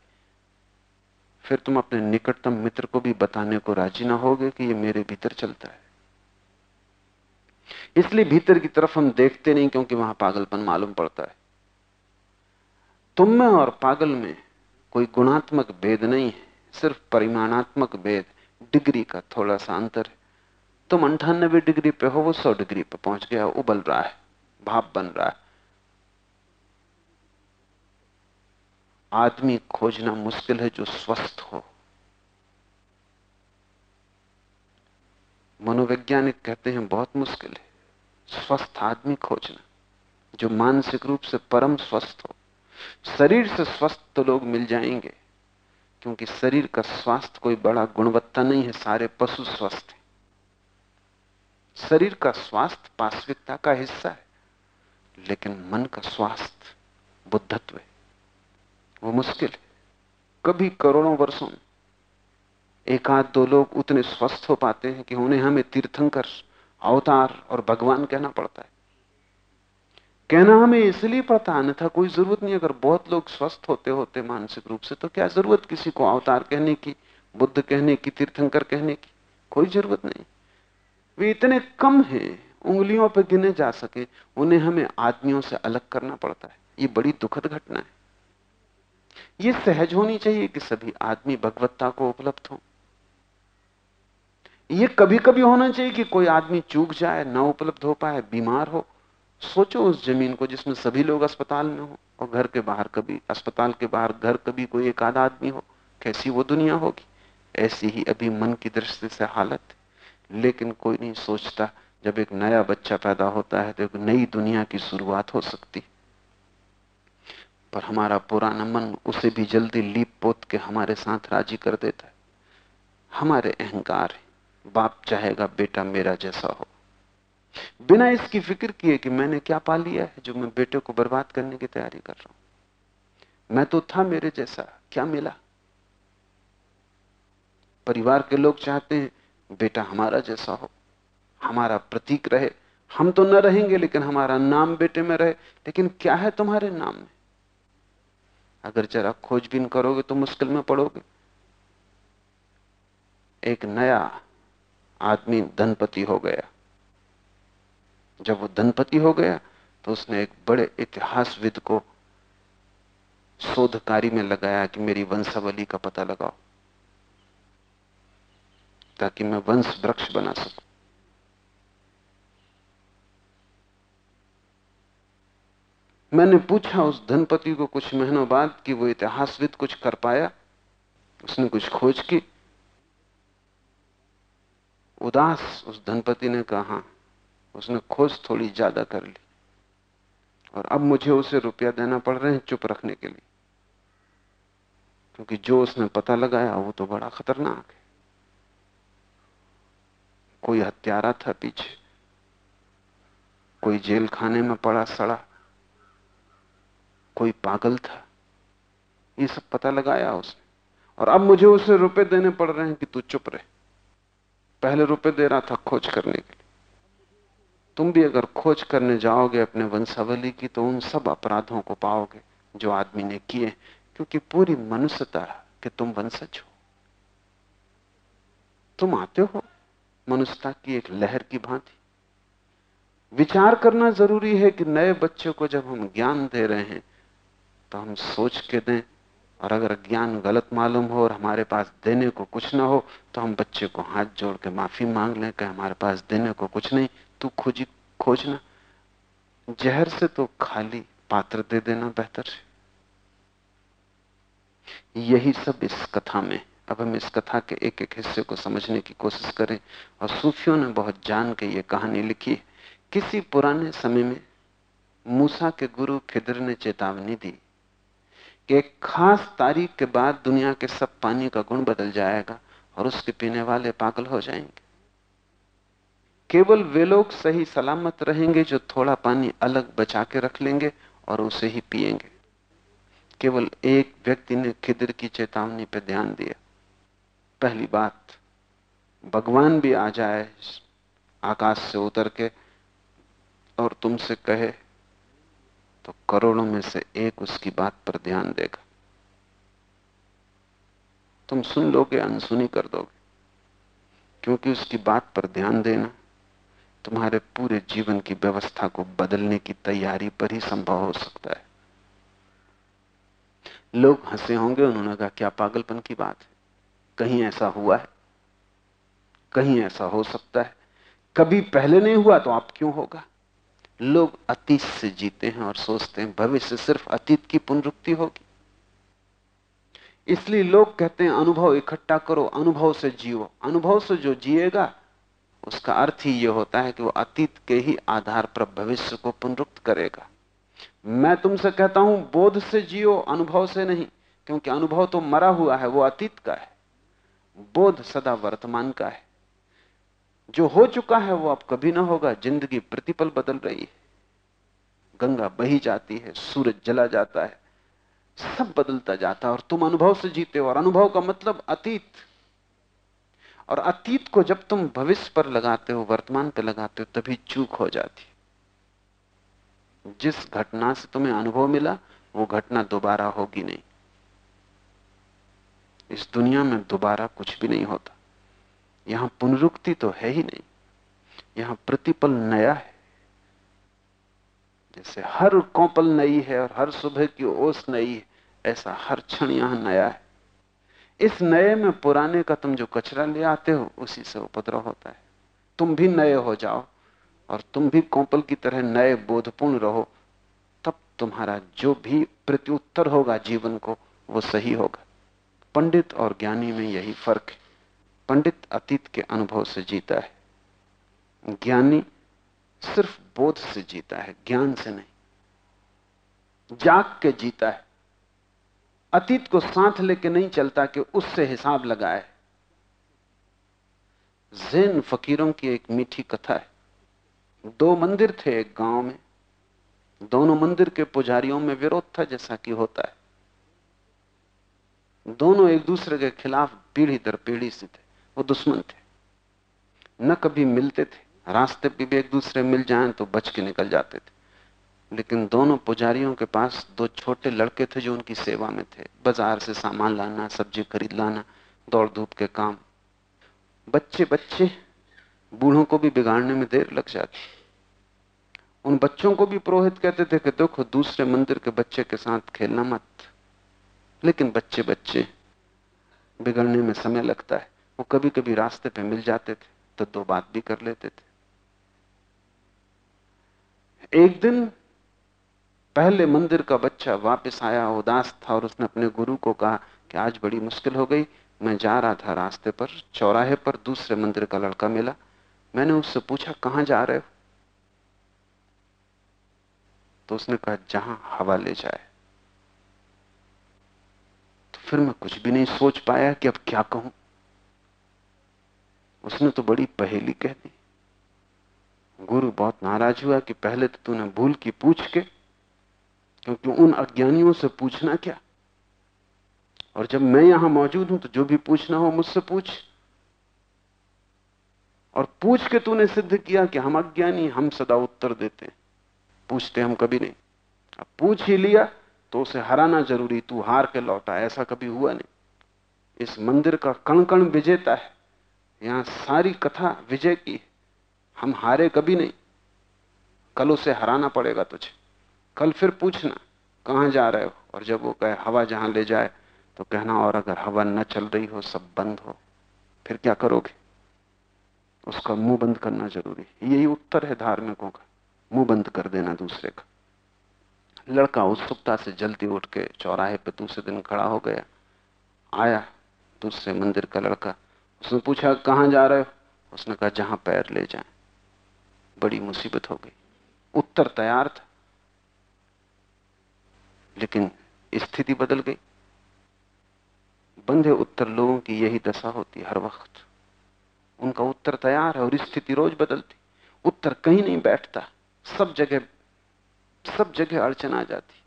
फिर तुम अपने निकटतम मित्र को भी बताने को राज़ी ना होगे कि ये मेरे भीतर चलता है। इसलिए भीतर की तरफ़ हम देखते नहीं, क्योंकि वहाँ पागलपन मालूम पड़ता है। तुम में और पागल में कोई गुणात्मक भेद नहीं है, सिर्फ़ परिमाणात्मक भेद, डिग्री का थोड़ा सा अंतर है। तुम अंठानबे डिग्री पे हो, वो सौ डिग्री पे पहुँच गया, उबल रहा है, भाप बन रहा है। आदमी खोजना मुश्किल है जो स्वस्थ हो। मनोवैज्ञानिक कहते हैं, बहुत मुश्किल है, स्वस्थ आदमी खोजना, जो मानसिक रूप से परम स्वस्थ हो। शरीर से स्वस्थ तो लोग मिल जाएँगे, क्योंकि शरीर का स्वास्थ्य कोई बड़ा गुणवत्ता नहीं है, सारे पशु स्वस्थ शरीर का स्वास्थ्य पाश्विकता का हिस्सा है, लेकिन मन का स्वास्थ्य बुद्धत्व है। वो मुश्किल है। कभी करोड़ों वर्षों में एक आध दो लोग उतने स्वस्थ हो पाते हैं कि उन्हें हमें तीर्थंकर, अवतार और भगवान कहना पड़ता है। कहना हमें इसलिए पड़ता है, अन्यथा कोई ज़रूरत नहीं, अगर बहुत लोग स्वस्थ होते होते मानसिक रूप से तो क्या ज़रूरत किसी को अवतार कहने की, बुद्ध कहने की, तीर्थंकर कहने की? कोई ज़रूरत नहीं। वे इतने कम हैं, उंगलियों पर गिने जा सके, उन्हें हमें आदमियों से अलग करना पड़ता है। ये बड़ी दुखद घटना है। ये सहज होनी चाहिए कि सभी आदमी भगवत्ता को उपलब्ध हो। ये कभी कभी होना चाहिए कि कोई आदमी चूक जाए, ना उपलब्ध हो पाए, बीमार हो। सोचो उस ज़मीन को जिसमें सभी लोग अस्पताल में हो, और घर के बाहर कभी, अस्पताल के बाहर घर कभी कोई एक आधा आदमी हो, कैसी वो दुनिया होगी? ऐसी ही अभी मन की दृष्टि से हालत। लेकिन कोई नहीं सोचता, जब एक नया बच्चा पैदा होता है तो एक नई दुनिया की शुरुआत हो सकती। पर हमारा पुराना मन उसे भी जल्दी लीप पोत के हमारे साथ राज़ी कर देता है। हमारे अहंकार है। बाप चाहेगा, बेटा मेरा जैसा हो। बिना इसकी फ़िक्र किए कि मैंने क्या पा लिया है, जो मैं बेटे को बर्बाद करने की तैयारी कर रहा हूँ। मैं तो था मेरे जैसा, क्या मिला? परिवार के लोग चाहते हैं बेटा हमारा जैसा हो, हमारा प्रतीक रहे। हम तो न रहेंगे, लेकिन हमारा नाम बेटे में रहे। लेकिन क्या है तुम्हारे नाम में? अगर जरा खोजबीन करोगे तो मुश्किल में पड़ोगे। एक नया आदमी धनपति हो गया। जब वो धनपति हो गया तो उसने एक बड़े इतिहासविद को शोधकारी में लगाया कि मेरी वंशावली का पता लगाओ। ताकि मैं वंश वृक्ष बना सकूँ। मैंने पूछा उस धनपति को कुछ महीनों बाद कि वो इतिहासविद कुछ कर पाया। उसने कुछ खोज की। उदास उस धनपति ने कहा, उसने खोज थोड़ी ज़्यादा कर ली और अब मुझे उसे रुपया देना पड़ रहे हैं चुप रखने के लिए। क्योंकि जो उसने पता लगाया वो तो बड़ा खतरनाक है। कोई हत्यारा था पीछे। कोई जेल खाने में पड़ा सड़ा। कोई पागल था। ये सब पता लगाया उसने। और अब मुझे उसे रुपए देने पड़ रहे हैं कि तू चुप रहे। पहले रुपए दे रहा था खोज करने के लिए। तुम भी अगर खोज करने जाओगे अपने वंशावली की तो उन सब अपराधों को पाओगे जो आदमी ने किए, क्योंकि पूरी मनुष्यता कि तुम वंशज हो। तुम आते हो? मनुष्यता की एक लहर की भांति। विचार करना ज़रूरी है कि नए बच्चे को जब हम ज्ञान दे रहे हैं तो हम सोच के दें, और अगर ज्ञान गलत मालूम हो और हमारे पास देने को कुछ ना हो तो हम बच्चे को हाथ जोड़ के माफ़ी मांग लें कि हमारे पास देने को कुछ नहीं, तू खोजी, खोजना। जहर से तो खाली पात्र दे देना बेहतर है। यही सब इस कथा में अब हम इस कथा के एक एक हिस्से को समझने की कोशिश करें और सूफियों ने बहुत जान के ये कहानी लिखी है। किसी पुराने समय में मूसा के गुरु खिदर ने चेतावनी दी कि एक खास तारीख के बाद दुनिया के सब पानी का गुण बदल जाएगा और उसके पीने वाले पागल हो जाएँगे। केवल वे लोग सही सलामत रहेंगे जो थोड़ा पानी अलग बचा के रख लेंगे और उसे ही पिएँगे। केवल एक व्यक्ति ने खिदर की चेतावनी पर ध्यान दिया। पहली बात, भगवान भी आ जाए आकाश से उतर के और तुमसे कहे तो करोड़ों में से एक उसकी बात पर ध्यान देगा। तुम सुन लोगे, अनसुनी कर दोगे, क्योंकि उसकी बात पर ध्यान देना तुम्हारे पूरे जीवन की व्यवस्था को बदलने की तैयारी पर ही संभव हो सकता है। लोग हंसे होंगे, उन्होंने कहा, क्या पागलपन की बात है? कहीं ऐसा हुआ है? कहीं ऐसा हो सकता है? कभी पहले नहीं हुआ तो आप क्यों होगा? लोग अतीत से जीते हैं और सोचते हैं, भविष्य सिर्फ़ अतीत की पुनरुक्ति होगी। इसलिए लोग कहते हैं, अनुभव इकट्ठा करो, अनुभव से जियो। अनुभव से जो जिएगा, उसका अर्थ ही यह होता है कि वो अतीत के ही आधार पर भविष्य को पुनरुक्त करेगा। मैं तुमसे कहता हूँ, बोध से जियो, अनुभव से नहीं, क्योंकि अनुभव तो मरा हुआ है, वो अतीत का है। बोध सदा वर्तमान का है। जो हो चुका है वो अब कभी ना होगा, ज़िंदगी प्रतिपल बदल रही है। गंगा बही जाती है, सूरज जला जाता है, सब बदलता जाता है और तुम अनुभव से जीते हो। और अनुभव का मतलब अतीत। और अतीत को जब तुम भविष्य पर लगाते हो, वर्तमान पर लगाते हो, तभी चूक हो जाती जिस घटना से तुम्हें अनुभव मिला, वो घटना दोबारा होगी नहीं। इस दुनिया में दोबारा कुछ भी नहीं होता। यहाँ पुनरुक्ति तो है ही नहीं। यहाँ प्रतिपल नया है। जैसे हर कौपल नई है और हर सुबह की ओस नई है, ऐसा हर क्षण यहाँ नया है। इस नए में पुराने का तुम जो कचरा ले आते हो, उसी से उपद्रव होता है। तुम भी नए हो जाओ और तुम भी कौपल की तरह नए बोधपूर्ण रहो, तब तुम्हारा जो भी प्रत्युत्तर होगा जीवन को, वो सही होगा। पंडित और ज्ञानी में यही फ़र्क है। पंडित अतीत के अनुभव से जीता है, ज्ञानी सिर्फ़ बोध से जीता है, ज्ञान से नहीं। जाग के जीता है, अतीत को साथ लेके नहीं चलता कि उससे हिसाब लगाए। जैन फकीरों की एक मीठी कथा है, दो मंदिर थे एक गाँव में, दोनों मंदिर के पुजारियों में विरोध था जैसा कि होता है। दोनों एक दूसरे के खिलाफ पीढ़ी दर पीढ़ी से थे। वो दुश्मन थे। न कभी मिलते थे। रास्ते पे भी एक दूसरे मिल जाएँ तो बच के निकल जाते थे। लेकिन दोनों पुजारियों के पास दो छोटे लड़के थे जो उनकी सेवा में थे। बाज़ार से सामान लाना, सब्ज़ी खरीद लाना, दौड़ धूप के काम। बच्चे बच्चे बूढ़ों को भी बिगाड़ने में देर लग जाती। उन बच्चों को भी पुरोहित कहते थे कि देखो दूसरे मंदिर के बच्चे के साथ खेलना मत। लेकिन बच्चे बच्चे बिगड़ने में समय लगता है। वो कभी कभी रास्ते पे मिल जाते थे तो दो बात भी कर लेते थे। एक दिन पहले मंदिर का बच्चा वापस आया, उदास था और उसने अपने गुरु को कहा कि आज बड़ी मुश्किल हो गई, मैं जा रहा था रास्ते पर, चौराहे पर, दूसरे मंदिर का लड़का मिला। मैंने उससे पूछा, कहाँ जा रहे हो? तो उसने कहा, जहाँ हवा ले जाए। फिर मैं कुछ भी नहीं सोच पाया कि अब क्या कहूँ। उसने तो बड़ी पहेली कह दी। गुरु बहुत नाराज़ हुआ कि पहले तो तूने भूल की पूछ के, क्योंकि उन अज्ञानियों से पूछना क्या? और जब मैं यहाँ मौजूद हूँ तो जो भी पूछना हो मुझसे पूछ। और पूछ के तूने सिद्ध किया कि हम अज्ञानी, हम सदा उत्तर देते हैं। पूछते हम कभी नहीं। अब पूछ ही लिया तो उसे हराना ज़रूरी, तू हार के लौटा ऐसा कभी हुआ नहीं। इस मंदिर का कण कण विजेता है, यहाँ सारी कथा विजय की हम हारे कभी नहीं। कल उसे हराना पड़ेगा तुझे। कल फिर पूछना, कहाँ जा रहे हो? और जब वो कहे, हवा जहाँ ले जाए तो कहना, और अगर हवा न चल रही हो, सब बंद हो। फिर क्या करोगे? उसका मुँह बंद करना ज़रूरी यही उत्तर है धार्मिकों का। मुँह बंद कर देना दूसरे का। लड़का उत्सुकता से जल्दी उठ के चौराहे पे दूसरे दिन खड़ा हो गया। आया, दूसरे मंदिर का लड़का। उसने पूछा, कहाँ जा रहे हो? उसने कहा, जहाँ पैर ले जाए। बड़ी मुसीबत हो गई। उत्तर तैयार था, लेकिन स्थिति बदल गई। बंधे उत्तर लोगों की यही दशा होती हर वक्त। उनका उत्तर तैयार है और स्थिति रोज बदलती। उत्तर कहीं नहीं बैठता, सब जगह सब जगह अड़चन आ जाती।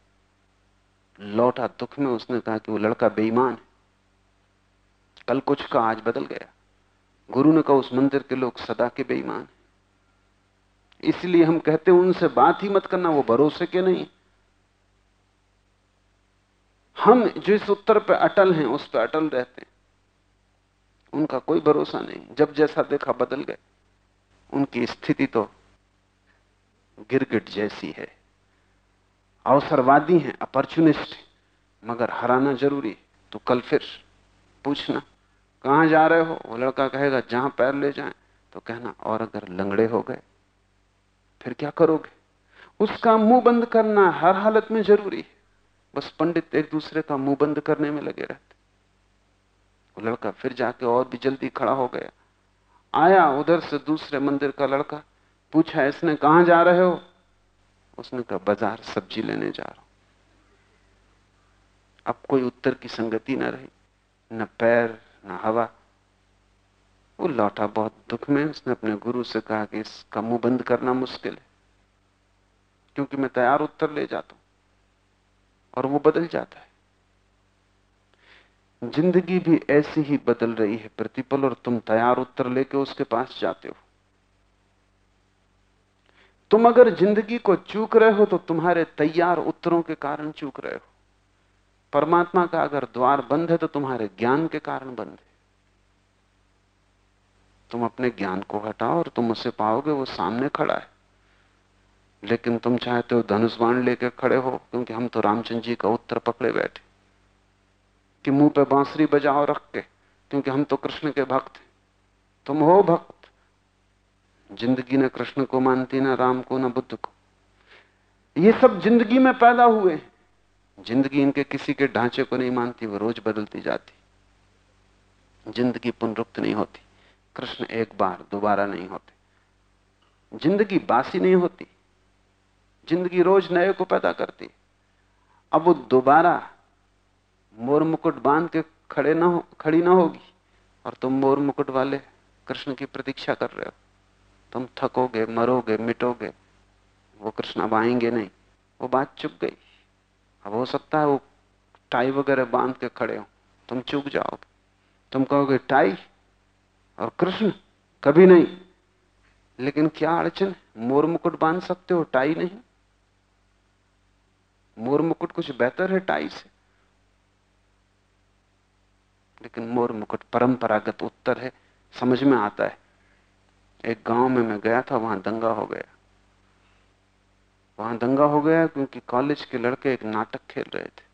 लौटा दुख में उसने कहा कि वो लड़का बेईमान है। कल कुछ का आज बदल गया। गुरु ने कहा, उस मंदिर के लोग सदा के बेईमान है। इसलिए हम कहते हैं, उनसे बात ही मत करना, वो भरोसे के नहीं हम जिस उत्तर पे अटल हैं, उस पर अटल रहते हैं। उनका कोई भरोसा नहीं। जब जैसा देखा बदल गए उनकी स्थिति तो गिरगिट जैसी है। अवसरवादी हैं, अपॉर्चुनिस्ट हैं, मगर हराना ज़रूरी तो कल फिर पूछना, कहाँ जा रहे हो? वो लड़का कहेगा, जहाँ पैर ले जाए तो कहना, और अगर लंगड़े हो गए, फिर क्या करोगे? उसका मुँह बंद करना हर हालत में ज़रूरी है। बस पंडित एक दूसरे का मुँह बंद करने में लगे रहते। वो लड़का फिर जाके और भी जल्दी खड़ा हो गया। आया उधर से दूसरे मंदिर का लड़का, पूछा, इसने कहा जा रहे हो? उसने कहा, बाज़ार सब्ज़ी लेने जा रहा हूँ। अब कोई उत्तर की संगति ना रही। न पैर, न हवा। वो लौटा बहुत दुख में। उसने अपने गुरु से कहा कि इसका मुँह बंद करना मुश्किल है, क्योंकि मैं तैयार उत्तर ले जाता हूँ और वो बदल जाता है। ज़िंदगी भी ऐसी ही बदल रही है, प्रतिपल, और तुम तैयार उत्तर लेके उसके पास जाते हो। तुम अगर ज़िंदगी को चूक रहे हो तो तुम्हारे तैयार उत्तरों के कारण चूक रहे हो। परमात्मा का अगर द्वार बंद है तो तुम्हारे ज्ञान के कारण बंद है। तुम अपने ज्ञान को हटाओ और तुम उसे पाओगे, वो सामने खड़ा है। लेकिन तुम चाहते हो धनुष बाण लेकर खड़े हो, क्योंकि हम तो रामचंद्र जी का उत्तर पकड़े बैठे। कि मुँह पे बांसुरी बजाओ रख के, क्योंकि हम तो कृष्ण के भक्त हैं। तुम हो भक्त ज़िंदगी न कृष्ण को मानती, ना राम को, ना बुद्ध को। ये सब ज़िंदगी में पैदा हुए ज़िंदगी इनके किसी के ढांचे को नहीं मानती, वो रोज बदलती जाती। ज़िंदगी पुनरुक्त नहीं होती। कृष्ण एक बार दोबारा नहीं होते। ज़िंदगी बासी नहीं होती। ज़िंदगी रोज नए को पैदा करती। अब वो दोबारा मोर मुकुट बाँध के खड़े ना हो, खड़ी ना होगी। और तुम मोर मुकुट वाले कृष्ण की प्रतीक्षा कर रहे हो। तुम थकोगे, मरोगे, मिटोगे, वो कृष्ण अब आएँगे नहीं। वो बात चुप गई। अब हो सकता है वो टाई वगैरह बाँध के खड़े हो। तुम चुक जाओगे। तुम कहोगे, टाई और कृष्ण कभी नहीं। लेकिन क्या अड़चन मोर मुकुट बाँध सकते हो, टाई नहीं। मोर मुकुट कुछ बेहतर है टाई से। लेकिन मोर मुकुट परंपरागत उत्तर है। समझ में आता है। एक गाँव में मैं गया था, वहाँ दंगा हो गया। वहाँ दंगा हो गया क्योंकि कॉलेज के लड़के एक नाटक खेल रहे थे।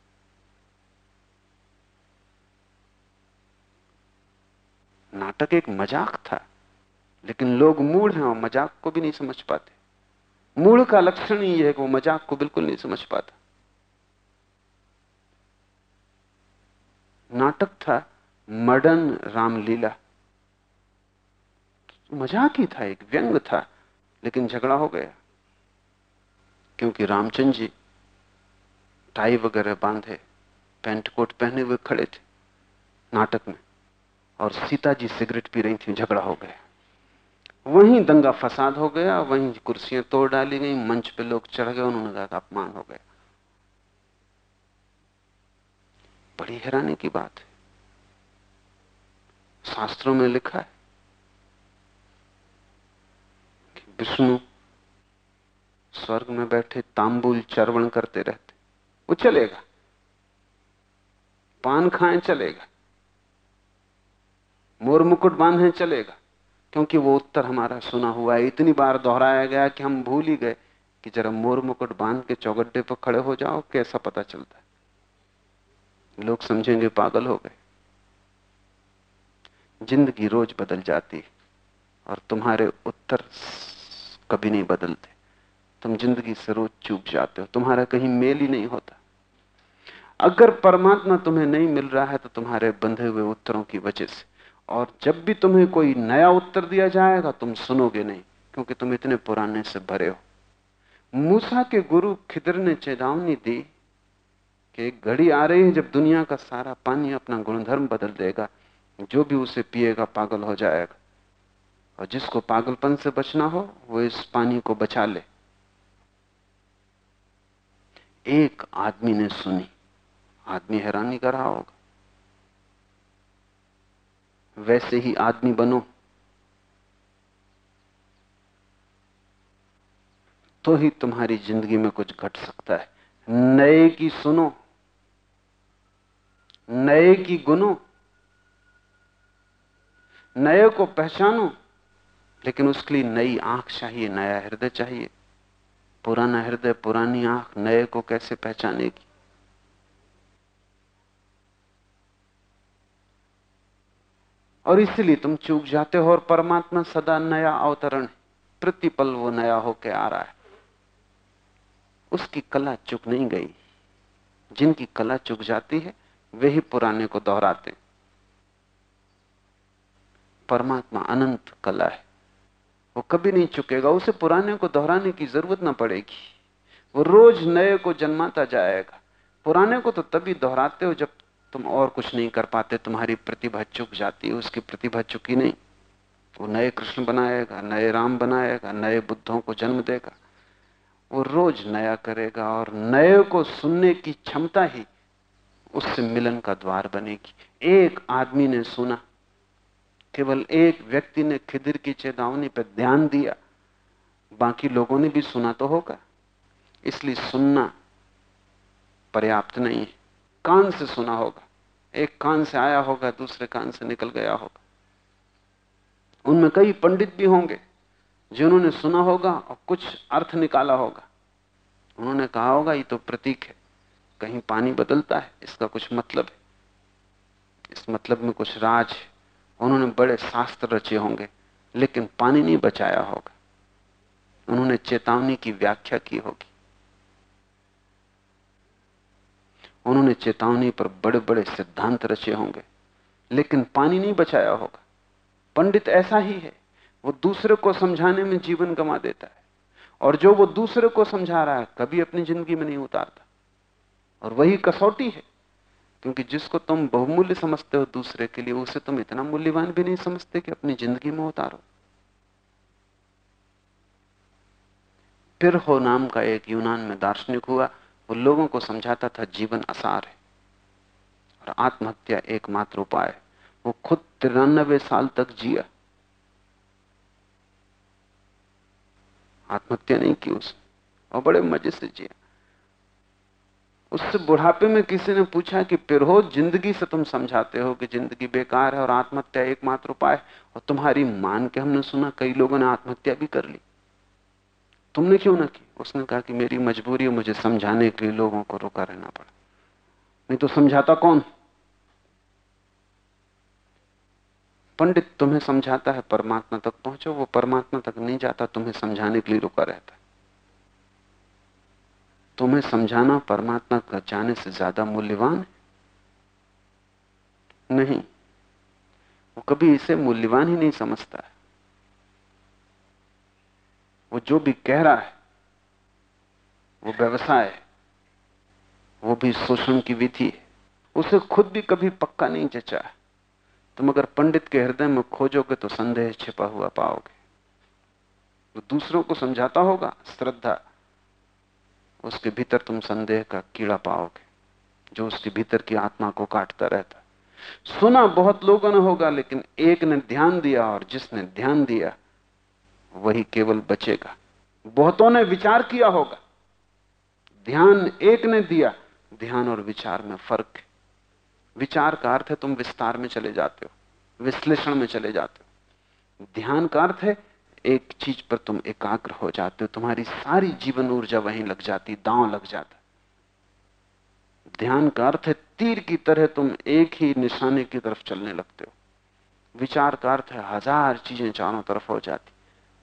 नाटक एक मज़ाक था, लेकिन लोग मूड हैं और मज़ाक को भी नहीं समझ पाते। मूड का लक्षण ही है कि वो मज़ाक को बिल्कुल नहीं समझ पाता। नाटक था मडन रामलीला। मज़ाक ही था, एक व्यंग था, लेकिन झगड़ा हो गया। क्योंकि रामचंद्र जी टाई वगैरह बांधे, पेंट कोट पहने हुए खड़े थे नाटक में, और सीता जी सिगरेट पी रही थी, झगड़ा हो गया। वहीं दंगा फसाद हो गया, वहीं कुर्सियाँ तोड़ डाली गई, मंच पे लोग चढ़ गए, उन्होंने कहा अपमान हो गया। बड़ी हैरानी की बात है। शास्त्रों में लिखा है कि विष्णु स्वर्ग में बैठे तांबुल चरवण करते रहते। वो चलेगा। पान खाएँ, चलेगा। मोर मुकुट बांधे, चलेगा। क्योंकि वो उत्तर हमारा सुना हुआ है। इतनी बार दोहराया गया कि हम भूल ही गए कि जरा मोर मुकुट बाँध के चौगड्डे पर खड़े हो जाओ, कैसा पता चलता है। लोग समझेंगे पागल हो गए। ज़िंदगी रोज बदल जाती है और तुम्हारे उत्तर कभी नहीं बदलते। तुम ज़िंदगी से रोज चूक जाते हो, तुम्हारा कहीं मेल ही नहीं होता। अगर परमात्मा तुम्हें नहीं मिल रहा है तो तुम्हारे बंधे हुए उत्तरों की वजह से। और जब भी तुम्हें कोई नया उत्तर दिया जाएगा, तुम सुनोगे नहीं, क्योंकि तुम इतने पुराने से भरे हो। मूसा के गुरु खिदर ने चेतावनी दी कि एक घड़ी आ रही है, जब दुनिया का सारा पानी अपना गुणधर्म बदल देगा। जो भी उसे पिएगा, पागल हो जाएगा। और जिसको पागलपन से बचना हो, वो इस पानी को बचा ले। एक आदमी ने सुनी। आदमी हैरानी कर रहा होगा। वैसे ही आदमी बनो। तो ही तुम्हारी ज़िंदगी में कुछ घट सकता है। नए की सुनो। नए की गुनो। नए को पहचानो। लेकिन उसके लिए नई आँख चाहिए, नया हृदय चाहिए। पुराना हृदय, पुरानी आँख नए को कैसे पहचानेगी? और इसलिए तुम चूक जाते हो और परमात्मा सदा नया अवतरण है। प्रतिपल वो नया होके आ रहा है। उसकी कला चुक नहीं गई। जिनकी कला चुक जाती है, वे ही पुराने को दोहराते परमात्मा अनंत कला है। वो कभी नहीं चुकेगा, उसे पुराने को दोहराने की ज़रूरत ना पड़ेगी। वो रोज नए को जन्माता जाएगा। पुराने को तो तभी दोहराते हो जब तुम और कुछ नहीं कर पाते, तुम्हारी प्रतिभा चुक जाती है, उसकी प्रतिभा चुकी नहीं। वो नए कृष्ण बनाएगा, नए राम बनाएगा, नए बुद्धों को जन्म देगा। वो रोज नया करेगा और नए को सुनने की क्षमता ही उससे मिलन का द्वार बनेगी। एक आदमी ने सुना केवल एक व्यक्ति ने खिदिर की चेतावनी पर ध्यान दिया, बाकी लोगों ने भी सुना तो होगा। इसलिए सुनना पर्याप्त नहीं है। कान से सुना होगा। एक कान से आया होगा, दूसरे कान से निकल गया होगा। उनमें कई पंडित भी होंगे, जिन्होंने सुना होगा और कुछ अर्थ निकाला होगा। उन्होंने कहा होगा, ये तो प्रतीक है। कहीं पानी बदलता है, इसका कुछ मतलब है। इस मतलब में कुछ राज है। उन्होंने बड़े शास्त्र रचे होंगे, लेकिन पानी नहीं बचाया होगा। उन्होंने चेतावनी की व्याख्या की होगी। उन्होंने चेतावनी पर बड़े बड़े सिद्धांत रचे होंगे, लेकिन पानी नहीं बचाया होगा। पंडित ऐसा ही है, वो दूसरे को समझाने में जीवन गंवा देता है, और जो वो दूसरे को समझा रहा है, कभी अपनी ज़िंदगी में नहीं उतारता। और वही कसौटी है। क्योंकि जिसको तुम बहुमूल्य समझते हो दूसरे के लिए, उसे तुम इतना मूल्यवान भी नहीं समझते कि अपनी ज़िंदगी में उतारो। फिर हो नाम का एक यूनान में दार्शनिक हुआ, वो लोगों को समझाता था जीवन आसार है और आत्महत्या एकमात्र उपाय वो खुद तिरानबे साल तक जिया। आत्महत्या नहीं की उसने, और बड़े मज़े से जिया। उससे बुढ़ापे में किसी ने पूछा कि पिरो ज़िंदगी से तुम समझाते हो कि ज़िंदगी बेकार है और आत्महत्या एकमात्र उपाय और तुम्हारी मान के हमने सुना कई लोगों ने आत्महत्या भी कर ली। तुमने क्यों ना की? उसने कहा कि मेरी मजबूरी मुझे समझाने के लिए लोगों को रुका रहना पड़ा। नहीं तो समझाता कौन? पंडित तुम्हें समझाता है, परमात्मा तक पहुंचो। वो परमात्मा तक नहीं जाता, तुम्हें समझाने के लिए रुका रहता तुम्हें समझाना परमात्मा का जाने से ज़्यादा मूल्यवान है? नहीं। वो कभी इसे मूल्यवान ही नहीं समझता है। वो जो भी कह रहा है, वो व्यवसाय है, वो भी शोषण की विधि है, उसे खुद भी कभी पक्का नहीं जचा तुम अगर पंडित के हृदय में खोजोगे तो संदेह छिपा हुआ पाओगे। वो दूसरों को समझाता होगा, श्रद्धा उसके भीतर तुम संदेह का कीड़ा पाओगे, जो उसके भीतर की आत्मा को काटता रहता। सुना बहुत लोगों ने होगा, लेकिन एक ने ध्यान दिया और जिसने ध्यान दिया, वही केवल बचेगा। बहुतों ने विचार किया होगा। ध्यान एक ने दिया, ध्यान और विचार में फ़र्क है। विचार का अर्थ है तुम विस्तार में चले जाते हो, विश्लेषण में चले जाते हो। ध्यान का अर्थ है एक चीज़ पर तुम एकाग्र हो जाते हो, तुम्हारी सारी जीवन ऊर्जा वहीं लग जाती, दांव लग जाता। ध्यान का अर्थ है, तीर की तरह तुम एक ही निशाने की तरफ़ चलने लगते हो। विचार का अर्थ है, हज़ार चीज़ें चारों तरफ़ हो जाती।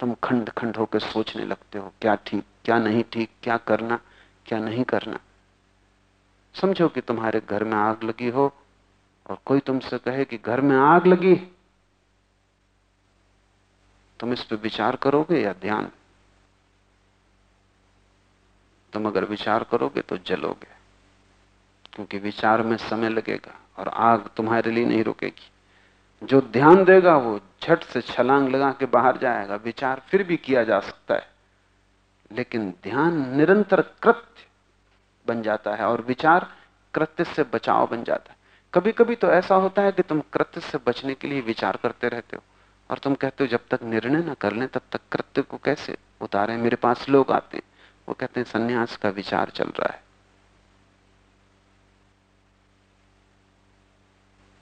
तुम खंड खंड होकर सोचने लगते हो, क्या ठीक, क्या नहीं ठीक, क्या करना, क्या नहीं करना। समझो कि तुम्हारे घर में आग लगी हो, और कोई तुमसे कहे कि, घर में आग लगी तुम इस पर विचार करोगे या ध्यान? तुम अगर विचार करोगे तो जलोगे, क्योंकि विचार में समय लगेगा और आग तुम्हारे लिए नहीं रुकेगी। जो ध्यान देगा वो झट से छलांग लगा के बाहर जाएगा। विचार फिर भी किया जा सकता है, लेकिन ध्यान निरंतर कृत्य बन जाता है और विचार कृत्य से बचाव बन जाता है। कभी कभी तो ऐसा होता है कि तुम कृत्य से बचने के लिए विचार करते रहते हो। और तुम कहते हो, जब तक निर्णय ना कर लें, तब तक कृत्य को कैसे उतारे? मेरे पास लोग आते हैं। वो कहते हैं, सन्यास का विचार चल रहा है।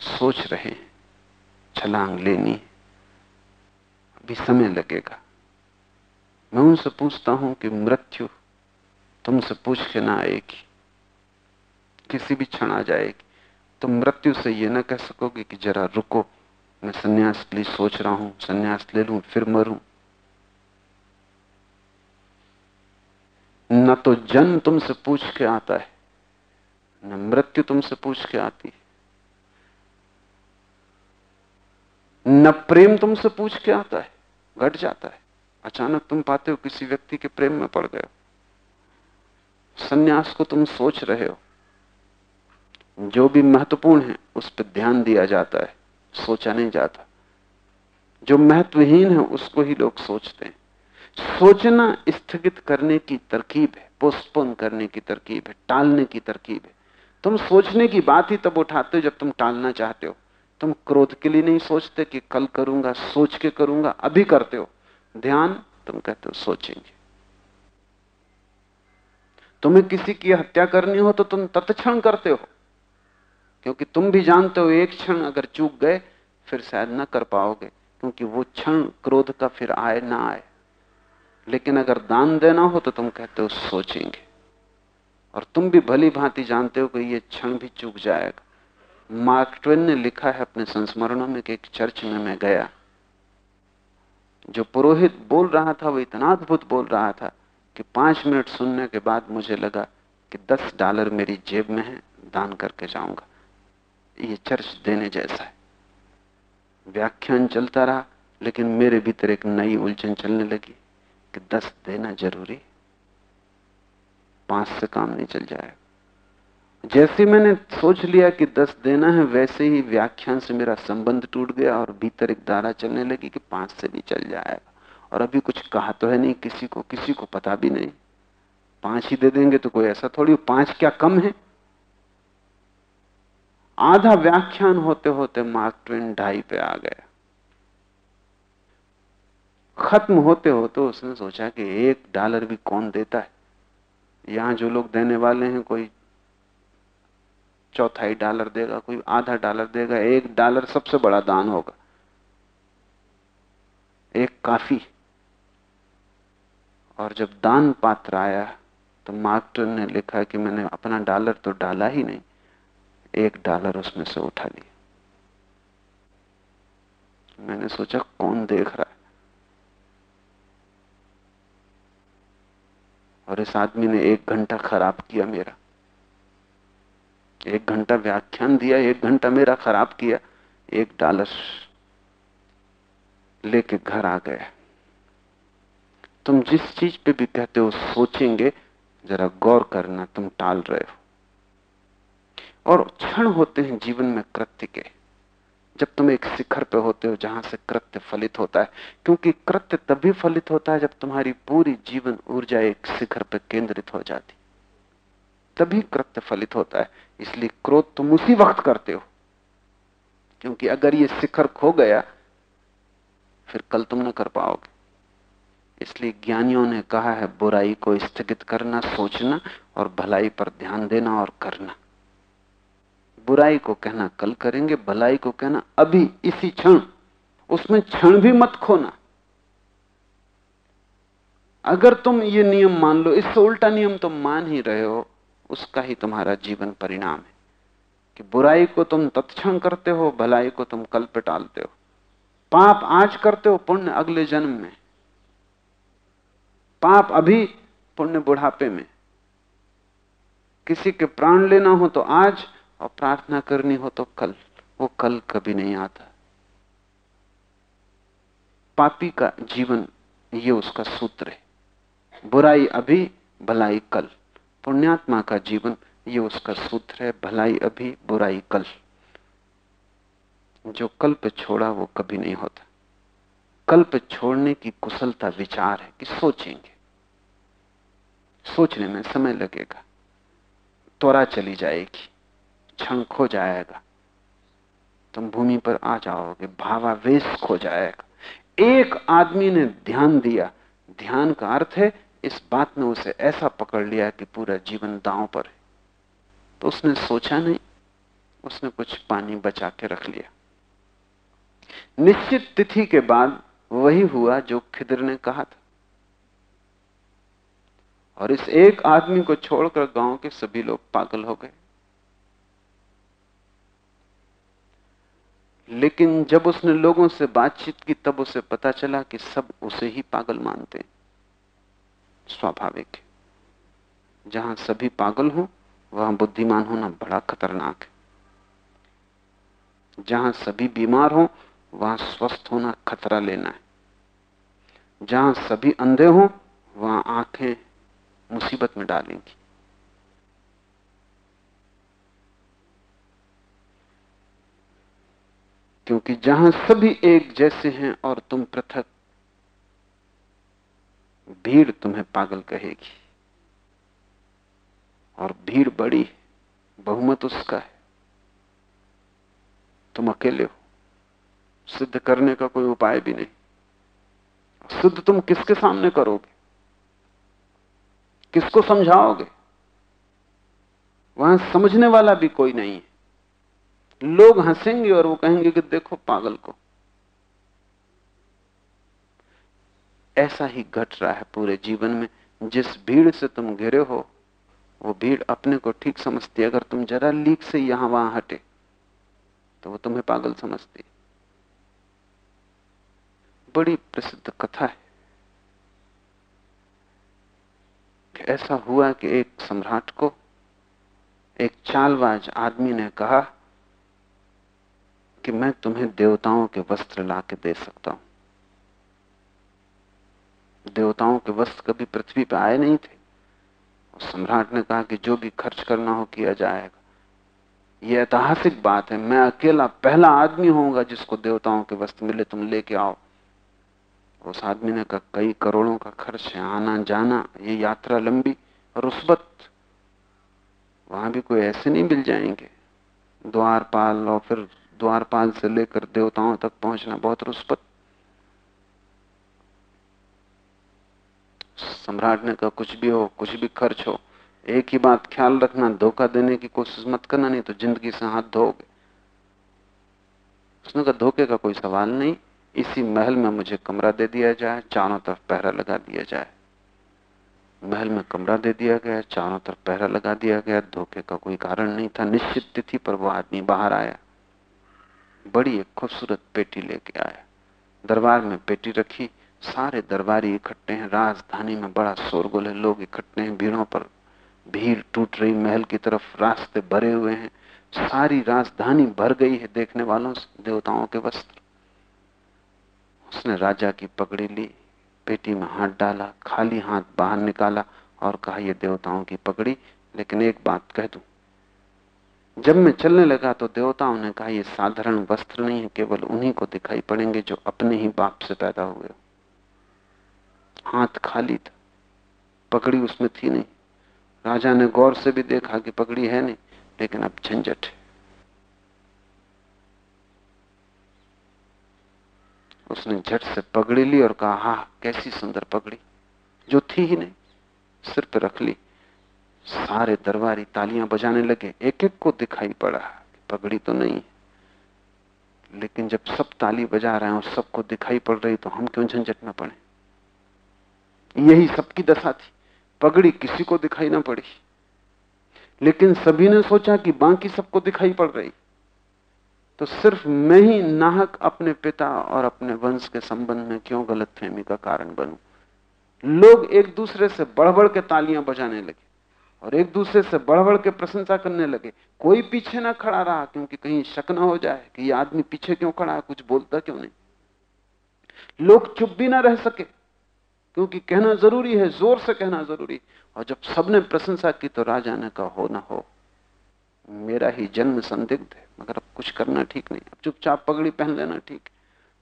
सोच रहे छलांग लेनी अभी समय लगेगा। मैं उनसे पूछता हूँ कि मृत्यु तुमसे पूछ के ना आएगी, किसी भी क्षण आ जाएगी। तुम मृत्यु से ये ना कह सकोगे कि जरा रुको। मैं सन्यास के लिए सोच रहा हूँ, सन्यास ले लू, फिर मरूं। न तो जन्म तुमसे पूछ के आता है, न मृत्यु तुमसे पूछ के आती है। न प्रेम तुमसे पूछ के आता है, घट जाता है। अचानक तुम पाते हो किसी व्यक्ति के प्रेम में पड़ गए सन्यास को तुम सोच रहे हो। जो भी महत्वपूर्ण है, उस पर ध्यान दिया जाता है। सोचा नहीं जाता। जो महत्वहीन है, उसको ही लोग सोचते हैं। सोचना स्थगित करने की तरकीब है पोस्टपोन करने की तरकीब है, टालने की तरकीब है। तुम सोचने की बात ही तब उठाते हो जब तुम टालना चाहते हो। तुम क्रोध के लिए नहीं सोचते कि कल करूँगा, सोच के करूँगा, अभी करते हो। ध्यान, तुम कहते हो, सोचेंगे। तुम्हें किसी की हत्या करनी हो तो तुम तत्क्षण करते हो। क्योंकि तुम भी जानते हो एक क्षण अगर चूक गए, फिर शायद ना कर पाओगे, क्योंकि वो क्षण क्रोध का फिर आए ना आए। लेकिन अगर दान देना हो तो तुम कहते हो, सोचेंगे। और तुम भी भली भांति जानते हो कि ये क्षण भी चूक जाएगा। मार्क ट्वेन ने लिखा है अपने संस्मरणों में कि एक चर्च में मैं गया। जो पुरोहित बोल रहा था, वो इतना अद्भुत बोल रहा था कि पाँच मिनट सुनने के बाद मुझे लगा कि दस डॉलर मेरी जेब में है, दान करके जाऊँगा। ये चर्च देने जैसा है। व्याख्यान चलता रहा, लेकिन मेरे भीतर एक नई उलझन चलने लगी कि दस देना ज़रूरी पाँच से काम नहीं चल जाएगा। जैसे मैंने सोच लिया कि दस देना है, वैसे ही व्याख्यान से मेरा संबंध टूट गया और भीतर एक धारा चलने लगी कि पाँच से भी चल जाएगा। और अभी कुछ कहा तो है नहीं, किसी को किसी को पता भी नहीं। पाँच ही दे देंगे तो कोई ऐसा थोड़ी, पाँच क्या कम है? आधा व्याख्यान होते होते मार्क ट्वेन ढाई पे आ गया। खत्म होते हो तो उसने सोचा कि एक डॉलर भी कौन देता है? यहाँ जो लोग देने वाले हैं, कोई चौथाई डॉलर देगा, कोई आधा डॉलर देगा, एक डॉलर सबसे बड़ा दान होगा। एक काफ़ी। और जब दान पात्र आया तो मास्टर ने लिखा कि मैंने अपना डॉलर तो डाला ही नहीं। एक डॉलर उसमें से उठा लिया मैंने सोचा, कौन देख रहा है? और इस आदमी ने एक घंटा खराब किया मेरा। एक घंटा व्याख्यान दिया, एक घंटा मेरा खराब किया, एक डॉलर लेके घर आ गया। तुम जिस चीज़ पे भी कहते हो, सोचेंगे, जरा गौर करना, तुम टाल रहे हो। और क्षण होते हैं जीवन में कृत्य के। जब तुम एक शिखर पे होते हो जहाँ से कृत्य फलित होता है, क्योंकि कृत्य तभी फलित होता है जब तुम्हारी पूरी जीवन ऊर्जा एक शिखर पर केंद्रित हो जाती। तभी कृत्य फलित होता है, इसलिए क्रोध तुम उसी वक्त करते हो। क्योंकि अगर ये शिखर खो गया, फिर कल तुम ना कर पाओगे। इसलिए ज्ञानियों ने कहा है, बुराई को स्थगित करना, सोचना और भलाई पर ध्यान देना और करना। बुराई को कहना कल करेंगे, भलाई को कहना अभी, इसी क्षण। उसमें क्षण भी मत खोना। अगर तुम ये नियम मान लो, इससे उल्टा नियम तुम मान ही रहे हो, उसका ही तुम्हारा जीवन परिणाम है कि बुराई को तुम तत्क्षण करते हो, भलाई को तुम कल पे टालते हो। पाप आज करते हो, पुण्य अगले जन्म में। पाप अभी, पुण्य बुढ़ापे में। किसी के प्राण लेना हो तो आज और प्रार्थना करनी हो तो कल, वो कल कभी नहीं आता। पापी का जीवन ये उसका सूत्र है। बुराई अभी, भलाई कल। पुण्यात्मा का जीवन ये उसका सूत्र है, भलाई अभी, बुराई कल। जो कल्प छोड़ा, वो कभी नहीं होता। कल्प छोड़ने की कुशलता, विचार है कि सोचेंगे। सोचने में समय लगेगा। त्वरा चली जाएगी। क्षण खो जाएगा। तुम भूमि पर आ जाओगे, भावावेश खो जाएगा। एक आदमी ने ध्यान दिया। ध्यान का अर्थ है, इस बात ने उसे ऐसा पकड़ लिया कि पूरा जीवन दांव पर है। तो उसने सोचा नहीं। उसने कुछ पानी बचा के रख लिया। निश्चित तिथि के बाद वही हुआ जो खिदर ने कहा था। और इस एक आदमी को छोड़कर गाँव के सभी लोग पागल हो गए। लेकिन जब उसने लोगों से बातचीत की, तब उसे पता चला कि सब उसे ही पागल मानते स्वाभाविक है। जहाँ सभी पागल हो, वहाँ बुद्धिमान होना बड़ा खतरनाक है। जहाँ सभी बीमार हो, वहाँ स्वस्थ होना खतरा लेना है। जहाँ सभी अंधे हो, वहाँ आँखें मुसीबत में डालेंगी। क्योंकि जहाँ सभी एक जैसे हैं और तुम पृथक, भीड़ तुम्हें पागल कहेगी। और भीड़ बड़ी, बहुमत उसका है। तुम अकेले हो। सिद्ध करने का कोई उपाय भी नहीं। सिद्ध तुम किसके सामने करोगे? किसको समझाओगे? वहाँ समझने वाला भी कोई नहीं है। लोग हंसेंगे और वो कहेंगे कि देखो पागल को। ऐसा ही घट रहा है पूरे जीवन में। जिस भीड़ से तुम घिरे हो, वो भीड़ अपने को ठीक समझती है। अगर तुम जरा लीक से यहाँ वहाँ हटे तो वो तुम्हें पागल समझती बड़ी प्रसिद्ध कथा है कि ऐसा हुआ कि एक सम्राट को एक चालबाज आदमी ने कहा कि मैं तुम्हें देवताओं के वस्त्र ला के दे सकता हूँ। देवताओं के वस्त्र कभी पृथ्वी पर आए नहीं थे। सम्राट ने कहा कि जो भी खर्च करना हो किया जाएगा। यह ऐतिहासिक बात है, मैं अकेला पहला आदमी होऊँगा जिसको देवताओं के वस्त्र मिले, तुम लेके आओ। उस आदमी ने कहा, कई करोड़ों का खर्च है, आना जाना, ये यात्रा लंबी रुस्बत वहाँ भी कोई ऐसे नहीं मिल जाएँगे। द्वारपाल और फिर द्वारपाल से लेकर देवताओं तक पहुँचना बहुत रुष्पत सम्राट ने कहा, कुछ भी हो, कुछ भी खर्च हो, एक ही बात ख्याल रखना, धोखा देने की कोशिश मत करना, नहीं तो ज़िंदगी से हाथ धोगे उसने कहा, धोखे का कोई सवाल नहीं, इसी महल में मुझे कमरा दे दिया जाए, चारों तरफ़ पहरा लगा दिया जाए। महल में कमरा दे दिया गया, चारों तरफ़ पहरा लगा दिया गया, धोखे का कोई कारण नहीं था, निश्चित तिथि पर वो आदमी बाहर आया। बड़ी एक खूबसूरत पेटी लेके आया दरबार में पेटी रखी। सारे दरबारी इकट्ठे हैं। राजधानी में बड़ा शोरगुल है। लोग इकट्ठे हैं। भीड़ों पर भीड़ टूट रही। महल की तरफ़ रास्ते भरे हुए हैं। सारी राजधानी भर गई है देखने वालों से, देवताओं के वस्त्र। उसने राजा की पगड़ी ली, पेटी में हाथ डाला, खाली हाथ बाहर निकाला और कहा यह देवताओं की पगड़ी, लेकिन एक बात कह दू जब मैं चलने लगा तो देवताओं ने कहा यह साधारण वस्त्र नहीं है, केवल उन्हीं को दिखाई पड़ेंगे जो अपने ही बाप से पैदा हुए हाथ खाली था, पगड़ी उसमें थी नहीं। राजा ने गौर से भी देखा कि पगड़ी है नहीं, लेकिन अब झंझट है। उसने झट से पगड़ी ली और कहा, हा, कैसी सुंदर पगड़ी, जो थी ही नहीं, सिर पर रख ली। सारे दरबारी तालियाँ बजाने लगे। एक एक को दिखाई पड़ा पगड़ी तो नहीं लेकिन जब सब ताली बजा रहे हैं और सबको दिखाई पड़ रही तो हम क्यों झंझट में पड़े? यही सबकी दशा थी। पगड़ी किसी को दिखाई ना पड़ी। लेकिन सभी ने सोचा कि बाकी सबको दिखाई पड़ रही। तो सिर्फ़ मैं ही नाहक अपने पिता और अपने वंश के संबंध में क्यों गलतफहमी का कारण बनूं? लोग एक दूसरे से बढ़ बढ़ के तालियाँ बजाने लगे। और एक दूसरे से बढ़ बढ़ के प्रशंसा करने लगे। कोई पीछे ना खड़ा रहा, क्योंकि कहीं शक ना हो जाए कि ये आदमी पीछे क्यों खड़ा है, कुछ बोलता क्यों नहीं। लोग चुप भी ना रह सके, क्योंकि कहना ज़रूरी है, ज़ोर से कहना ज़रूरी। और जब सबने प्रशंसा की तो राजा ने कहा, हो ना हो, मेरा ही जन्म संदिग्ध है, मगर अब कुछ करना ठीक नहीं। अब चुपचाप पगड़ी पहन लेना ठीक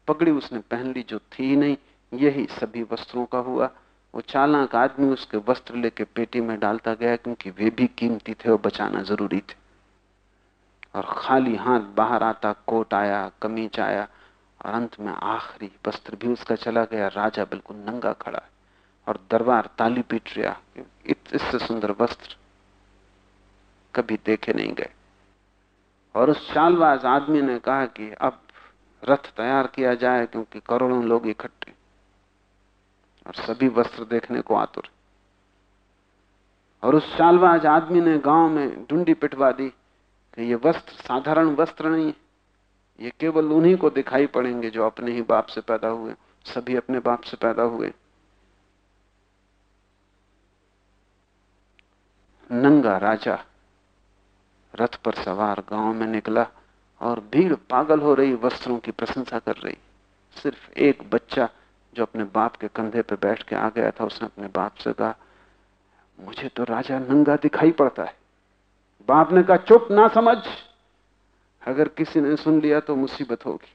पगड़ी उसने पहन ली जो थी नहीं, यही सभी वस्त्रों का हुआ। वो चालाक आदमी उसके वस्त्र लेके पेटी में डालता गया क्योंकि वे भी कीमती थे और बचाना ज़रूरी थे। और खाली हाथ बाहर आता, कोट आया, कमीज आया और अंत में आखिरी वस्त्र भी उसका चला गया। राजा बिल्कुल नंगा खड़ा है और दरबार ताली पीट रहा इससे सुंदर वस्त्र कभी देखे नहीं गए। और उस चालबाज आदमी ने कहा कि अब रथ तैयार किया जाए क्योंकि करोड़ों लोग इकट्ठे। और सभी वस्त्र देखने को आतुर। और उस चालबाज आदमी ने गाँव में डुंडी पिटवा दी कि ये वस्त्र, साधारण वस्त्र नहीं है। ये केवल उन्हीं को दिखाई पड़ेंगे जो अपने ही बाप से पैदा हुए, सभी अपने बाप से पैदा हुए। नंगा राजा रथ पर सवार गाँव में निकला और भीड़ पागल हो रही, वस्त्रों की प्रशंसा कर रही। सिर्फ़ एक बच्चा जो अपने बाप के कंधे पर बैठ के आ गया था, उसने अपने बाप से कहा, मुझे तो राजा नंगा दिखाई पड़ता है। बाप ने कहा, चुप ना समझ। अगर किसी ने सुन लिया तो मुसीबत होगी।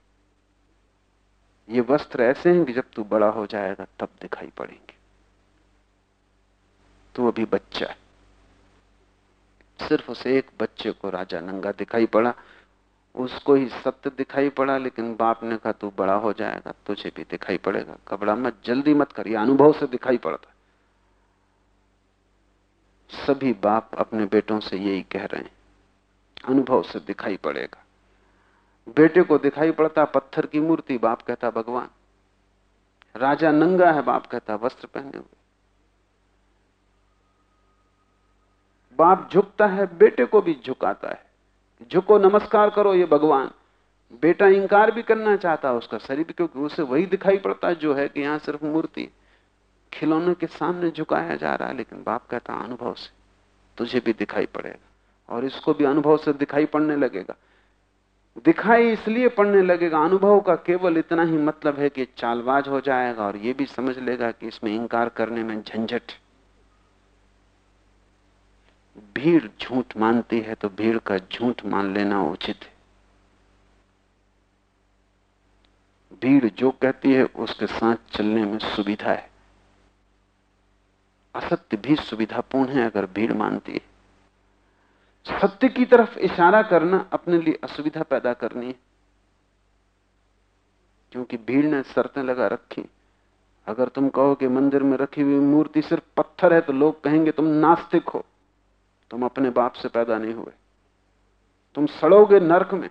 ये वस्त्र ऐसे हैं कि जब तू बड़ा हो जाएगा, तब दिखाई पड़ेंगे। तू अभी बच्चा है। सिर्फ़ उस एक बच्चे को राजा नंगा दिखाई पड़ा। उसको ही सत्य दिखाई पड़ा, लेकिन बाप ने कहा, तू बड़ा हो जाएगा, तुझे भी दिखाई पड़ेगा। कपड़ा मत, जल्दी मत करिए अनुभव से दिखाई पड़ता सभी बाप अपने बेटों से यही कह रहे हैं, अनुभव से दिखाई पड़ेगा। बेटे को दिखाई पड़ता, पत्थर की मूर्ति, बाप कहता, भगवान, राजा नंगा है, बाप कहता, वस्त्र पहने हुए। बाप झुकता है, बेटे को भी झुकाता है। झुको, नमस्कार करो, ये भगवान। बेटा इंकार भी करना चाहता है उसका शरीर, क्योंकि उसे वही दिखाई पड़ता है जो है कि यहाँ सिर्फ़ मूर्ति खिलौने के सामने झुकाया जा रहा है, लेकिन बाप कहता अनुभव से तुझे भी दिखाई पड़ेगा। और इसको भी अनुभव से दिखाई पड़ने लगेगा। दिखाई इसलिए पड़ने लगेगा, अनुभव का केवल इतना ही मतलब है कि चालबाज हो जाएगा और यह भी समझ लेगा कि इसमें इंकार करने में झंझट भीड़ झूठ मानती है तो भीड़ का झूठ मान लेना उचित है। भीड़ जो कहती है उसके साथ चलने में सुविधा है। असत्य भी सुविधापूर्ण है अगर भीड़ मानती है। सत्य की तरफ़ इशारा करना अपने लिए असुविधा पैदा करनी है। क्योंकि भीड़ ने शर्तें लगा रखी। अगर तुम कहो कि मंदिर में रखी हुई मूर्ति सिर्फ़ पत्थर है तो लोग कहेंगे तुम नास्तिक हो। तुम अपने बाप से पैदा नहीं हुए। तुम सड़ोगे नरक में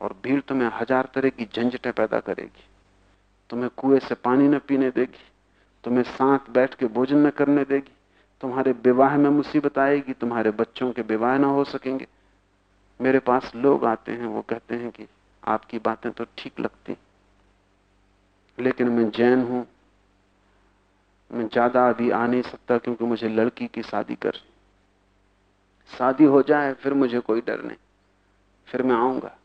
और भीड़ तुम्हें हज़ार तरह की झंझटें पैदा करेगी। तुम्हें कुएँ से पानी न पीने देगी, तुम्हें साथ बैठ के भोजन न करने देगी। तुम्हारे विवाह में मुसीबत आएगी, तुम्हारे बच्चों के विवाह ना हो सकेंगे। मेरे पास लोग आते हैं, वो कहते हैं कि आपकी बातें तो ठीक लगती। लेकिन मैं जैन हूँ, मैं ज़्यादा अभी आ नहीं सकता क्योंकि मुझे लड़की की शादी कर शादी हो जाए, फिर मुझे कोई डर नहीं। फिर मैं आऊँगा।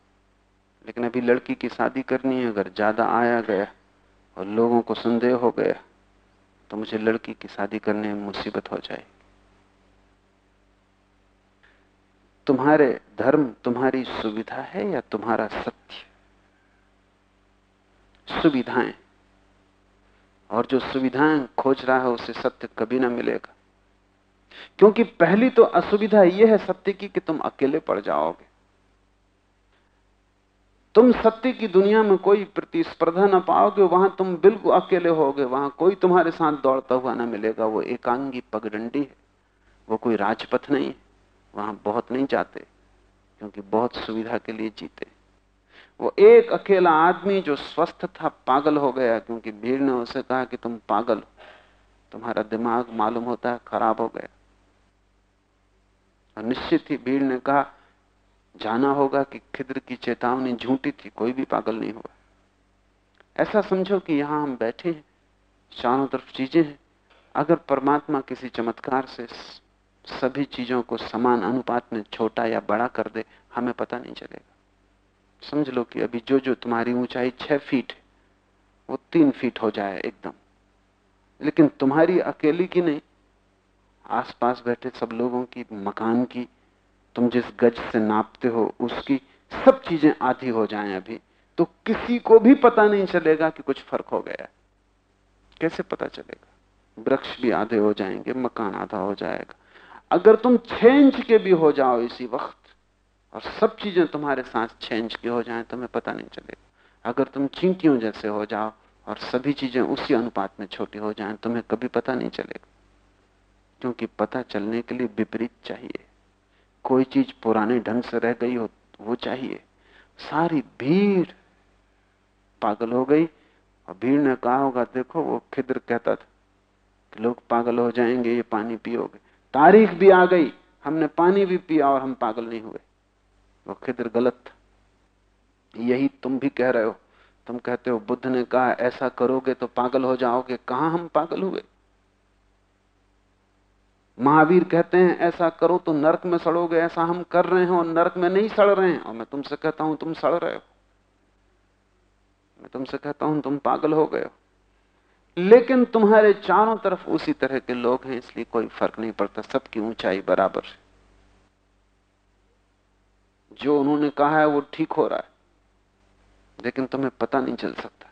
लेकिन अभी लड़की की शादी करनी है, अगर ज़्यादा आया गया और लोगों को संदेह हो गया तो मुझे लड़की की शादी करने में मुसीबत हो जाएगी। तुम्हारे धर्म, तुम्हारी सुविधा है या तुम्हारा सत्य? सुविधाएँ। और जो सुविधाएँ खोज रहा है, उसे सत्य कभी ना मिलेगा। क्योंकि पहली तो असुविधा यह है सत्य की कि तुम अकेले पड़ जाओगे। तुम सत्य की दुनिया में कोई प्रतिस्पर्धा ना पाओगे, वहाँ तुम बिल्कुल अकेले होगे, वहाँ कोई तुम्हारे साथ दौड़ता हुआ ना मिलेगा। वो एकांगी पगडंडी है। वो कोई राजपथ नहीं है। वहाँ बहुत नहीं जाते, क्योंकि बहुत सुविधा के लिए जीते। वो एक अकेला आदमी जो स्वस्थ था, पागल हो गया, क्योंकि भीड़ ने उसे कहा कि तुम पागल तुम्हारा दिमाग मालूम होता है, खराब हो गया। और निश्चित ही भीड़ ने कहा, जाना होगा कि खिद्र की चेतावनी झूठी थी, कोई भी पागल नहीं हुआ ऐसा समझो कि यहाँ हम बैठे हैं, चारों तरफ़ चीज़ें हैं। अगर परमात्मा किसी चमत्कार से सभी चीज़ों को समान अनुपात में छोटा या बड़ा कर दे, हमें पता नहीं चलेगा। समझ लो कि अभी जो जो तुम्हारी ऊंचाई छह फीट है, वो तीन फीट हो जाए एकदम। लेकिन तुम्हारी अकेली की नहीं आसपास बैठे सब लोगों की, मकान की, तुम जिस गज से नापते हो, उसकी सब चीज़ें आधी हो जाएँ अभी। तो किसी को भी पता नहीं चलेगा कि कुछ फ़र्क हो गया। कैसे पता चलेगा? वृक्ष भी आधे हो जाएँगे, मकान आधा हो जाएगा। अगर तुम छह इंच के भी हो जाओ इसी वक्त, और सब चीज़ें तुम्हारे साथ छह इंच की हो जाएँ, तुम्हें पता नहीं चलेगा। अगर तुम चींटियों जैसे हो जाओ, और सभी चीज़ें उसी अनुपात में छोटी हो जाएँ, तुम्हें कभी पता नहीं चलेगा। क्योंकि पता चलने के लिए विपरीत चाहिए। कोई चीज़ पुराने ढंग से रह गई हो, वो चाहिए। सारी भीड़ पागल हो गई और भीड़ ने कहा होगा, देखो, वो खिद्र कहता था कि लोग पागल हो जाएँगे, ये पानी पियोगे। तारीख भी आ गई, हमने पानी भी पिया और हम पागल नहीं हुए। वो खिद्र गलत था। यही तुम भी कह रहे हो। तुम कहते हो, बुद्ध ने कहा, ऐसा करोगे तो पागल हो जाओगे। कहा हम पागल हुए? महावीर कहते हैं, ऐसा करो तो नरक में सड़ोगे, ऐसा हम कर रहे हैं और नरक में नहीं सड़ रहे हैं। और मैं तुमसे कहता हूँ, तुम सड़ रहे हो। मैं तुमसे कहता हूँ, तुम पागल हो गए हो। लेकिन तुम्हारे चारों तरफ़ उसी तरह के लोग हैं, इसलिए कोई फ़र्क नहीं पड़ता, सबकी ऊंचाई बराबर है। जो उन्होंने कहा है, वो ठीक हो रहा है, लेकिन तुम्हें पता नहीं चल सकता।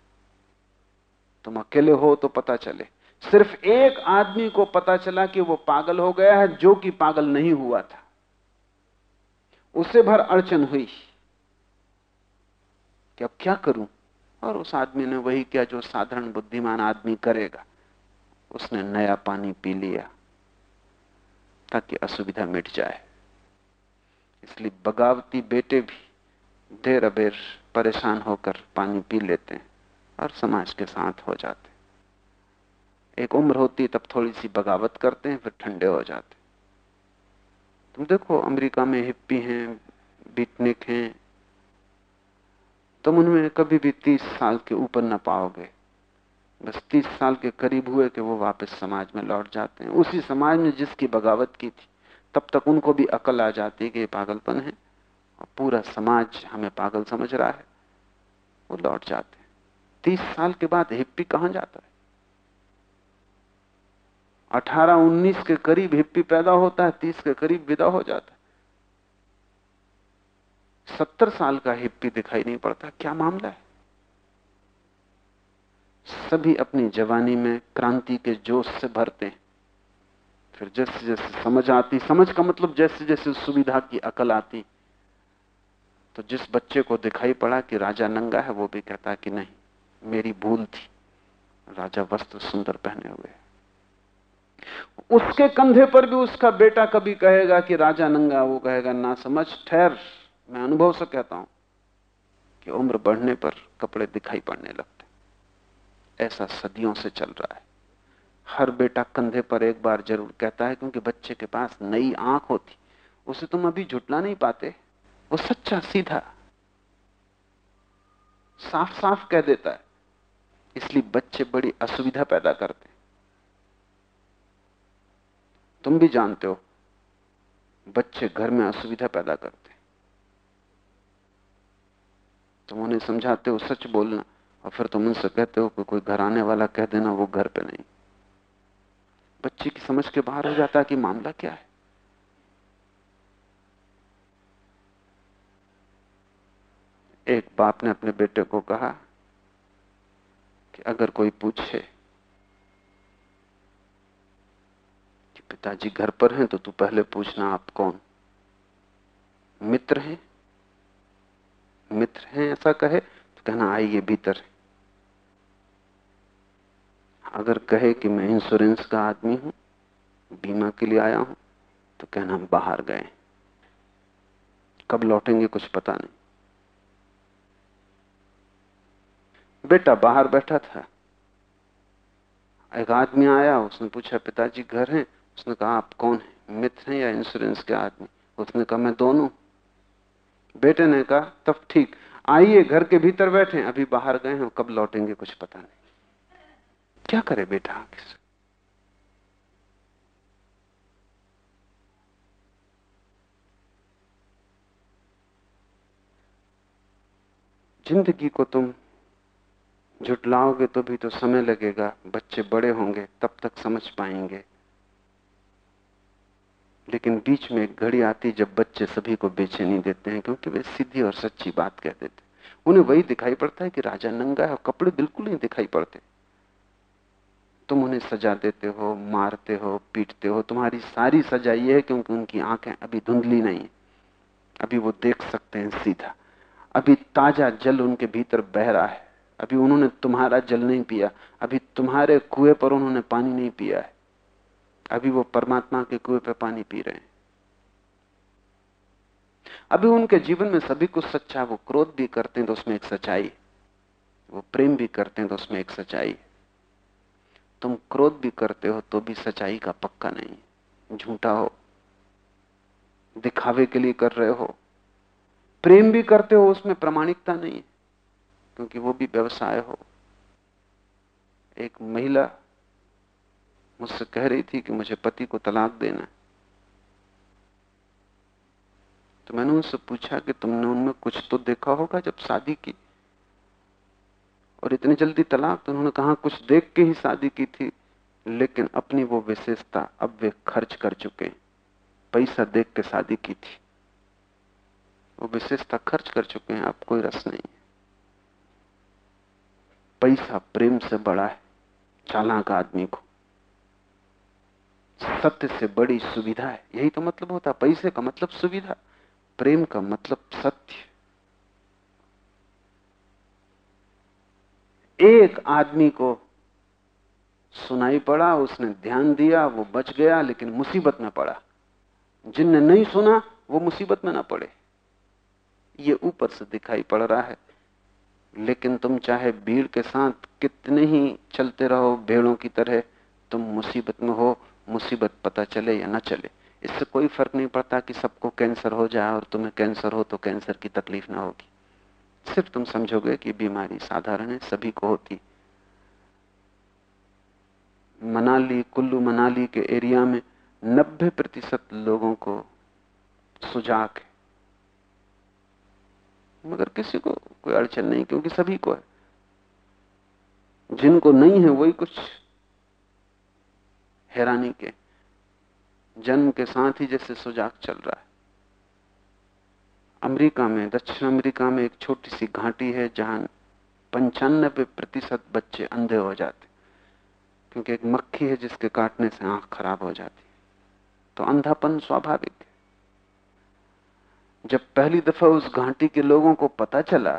तुम अकेले हो तो पता चले। सिर्फ़ एक आदमी को पता चला कि वो पागल हो गया है, जो कि पागल नहीं हुआ था। उसे भर अड़चन हुई। कि अब क्या करूँ? और उस आदमी ने वही किया जो साधारण बुद्धिमान आदमी करेगा। उसने नया पानी पी लिया, ताकि असुविधा मिट जाए। इसलिए बगावती बेटे भी देर अबेर परेशान होकर पानी पी लेते हैं और समाज के साथ हो जाते एक उम्र होती तब थोड़ी सी बगावत करते हैं, फिर ठंडे हो जाते तुम देखो, अमेरिका में हिप्पी हैं, बीटनिक हैं। तुम उनमें कभी भी तीस साल के ऊपर न पाओगे। बस तीस साल के करीब हुए कि वो वापस समाज में लौट जाते हैं। उसी समाज में जिसकी बगावत की थी, तब तक उनको भी अकल आ जाती है कि पागलपन है। और पूरा समाज हमें पागल समझ रहा है, वो लौट जाते हैं। तीस साल के बाद हिप्पी कहाँ जाता है? अठारह उन्नीस के करीब हिप्पी पैदा होता है, तीस के करीब विदा हो जाता है। सत्तर साल का हिप्पी दिखाई नहीं पड़ता, क्या मामला है? सभी अपनी जवानी में क्रांति के जोश से भरते हैं। फिर जैसे जैसे समझ आती, समझ का मतलब जैसे जैसे सुविधा की अकल आती तो जिस बच्चे को दिखाई पड़ा कि राजा नंगा है, वो भी कहता कि नहीं, मेरी भूल थी। राजा वस्त्र सुंदर पहने हुए उसके कंधे पर भी उसका बेटा कभी कहेगा कि राजा नंगा, वो कहेगा, ना समझ, ठहर, मैं अनुभव से कहता हूँ कि उम्र बढ़ने पर कपड़े दिखाई पड़ने लगते ऐसा सदियों से चल रहा है। हर बेटा कंधे पर एक बार ज़रूर कहता है, क्योंकि बच्चे के पास नई आँख होती, उसे तुम अभी झुटला नहीं पाते। वो सच्चा सीधा साफ़ साफ़ कह देता है। इसलिए बच्चे बड़ी असुविधा पैदा करते तुम भी जानते हो, बच्चे घर में असुविधा पैदा करते तुम उन्हें समझाते हो, सच बोलना, और फिर तुम उनसे कहते हो कि कोई घर आने वाला कह देना, वो घर पे नहीं। बच्चे की समझ के बाहर हो जाता है कि मामला क्या है। एक बाप ने अपने बेटे को कहा कि अगर कोई पूछे कि पिताजी घर पर हैं तो तू पहले पूछना आप कौन? मित्र हैं? मित्र हैं, ऐसा कहे तो कहना, आइए भीतर अगर कहे कि मैं इंश्योरेंस का आदमी हूँ, बीमा के लिए आया हूँ तो कहना, हम बाहर गए कब लौटेंगे, कुछ पता नहीं। बेटा, बाहर बैठा था। एक आदमी आया, उसने पूछा, पिताजी, घर हैं? उसने कहा, आप कौन है? मित्र हैं या इंश्योरेंस के आदमी? उसने कहा, मैं दोनों. बेटे ने कहा, तब ठीक, आइए घर के भीतर बैठे अभी बाहर गए हैं, कब लौटेंगे कुछ पता नहीं। क्या करे बेटा से? ज़िंदगी को तुम झुटलाओगे तो भी तो समय लगेगा। बच्चे बड़े होंगे, तब तक समझ पाएँगे। लेकिन बीच में एक घड़ी आती जब बच्चे सभी को बेचैनी देते हैं, क्योंकि वे सीधी और सच्ची बात कह देते उन्हें वही दिखाई पड़ता है कि राजा नंगा है और कपड़े बिल्कुल नहीं दिखाई पड़ते। तुम उन्हें सजा देते हो, मारते हो, पीटते हो। तुम्हारी सारी सजा ये है क्योंकि उनकी आँखें अभी धुंधली नहीं अभी वो देख सकते हैं सीधा। अभी ताज़ा जल उनके भीतर बह रहा है। अभी उन्होंने तुम्हारा जल नहीं पिया। अभी तुम्हारे कुएँ पर उन्होंने पानी नहीं पिया है। अभी वो परमात्मा के कुएँ पर पानी पी रहे हैं। अभी उनके जीवन में सभी कुछ सच्चा वो क्रोध भी करते हैं तो उसमें एक सच्चाई वो प्रेम भी करते हैं तो उसमें एक सच्चाई तुम क्रोध भी करते हो तो भी सच्चाई का पक्का नहीं झूठा हो, दिखावे के लिए कर रहे हो। प्रेम भी करते हो उसमें प्रमाणिकता नहीं क्योंकि वो भी व्यवसाय हो। एक महिला मुझसे कह रही थी कि मुझे पति को तलाक देना तो मैंने उनसे पूछा कि तुमने उनमें कुछ तो देखा होगा जब शादी की? और इतनी जल्दी तलाक? तो उन्होंने कहा, कुछ देख के ही शादी की थी, लेकिन अपनी वो विशेषता अब वे खर्च कर चुके हैं। पैसा देख के शादी की थी। वो विशेषता खर्च कर चुके हैं, अब कोई रस नहीं है। पैसा प्रेम से बड़ा है, चालाक आदमी को। सत्य से बड़ी सुविधा है। यही तो मतलब होता पैसे का मतलब सुविधा, प्रेम का मतलब सत्य। एक आदमी को सुनाई पड़ा, उसने ध्यान दिया, वो बच गया, लेकिन मुसीबत में पड़ा। जिनने नहीं सुना, वो मुसीबत में ना पड़े। ये ऊपर से दिखाई पड़ रहा है। लेकिन तुम चाहे भीड़ के साथ कितने ही चलते रहो, भेड़ों की तरह, तुम मुसीबत में हो मुसीबत पता चले या ना चले, इससे कोई फ़र्क नहीं पड़ता कि सबको कैंसर हो जाए और तुम्हें कैंसर हो तो कैंसर की तकलीफ़ ना होगी। सिर्फ़ तुम समझोगे कि बीमारी साधारण है, सभी को होती। मनाली, कुल्लू मनाली के एरिया में 90 प्रतिशत लोगों को सुजाक है। मगर किसी को कोई अड़चन नहीं, क्योंकि सभी को है। जिनको नहीं है, वही कुछ हैरानी के, जन्म के साथ ही जैसे सुजाग चल रहा है। अमेरिका में, दक्षिण अमेरिका में एक छोटी सी घाटी है जहाँ पंचानबे प्रतिशत बच्चे अंधे हो जाते क्योंकि एक मक्खी है जिसके काटने से आँख खराब हो जाती तो अंधापन स्वाभाविक है। जब पहली दफ़ा उस घाटी के लोगों को पता चला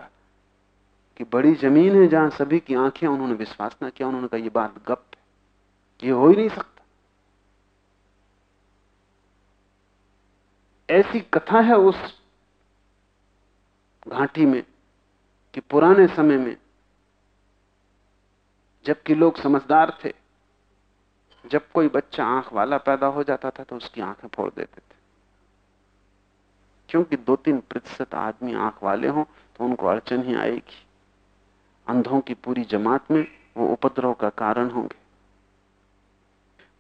कि बड़ी ज़मीन है जहाँ सभी की आँखें, उन्होंने विश्वास ना किया, उन्होंने कहा यह बात गप है। ये हो ही नहीं सकता। ऐसी कथा है उस घाटी में कि पुराने समय में जबकि लोग समझदार थे, जब कोई बच्चा आँख वाला पैदा हो जाता था तो उसकी आँखें फोड़ देते थे। क्योंकि दो तीन प्रतिशत आदमी आँख वाले हों तो उनको अड़चन ही आएगी। अंधों की पूरी जमात में वो उपद्रव का कारण होंगे।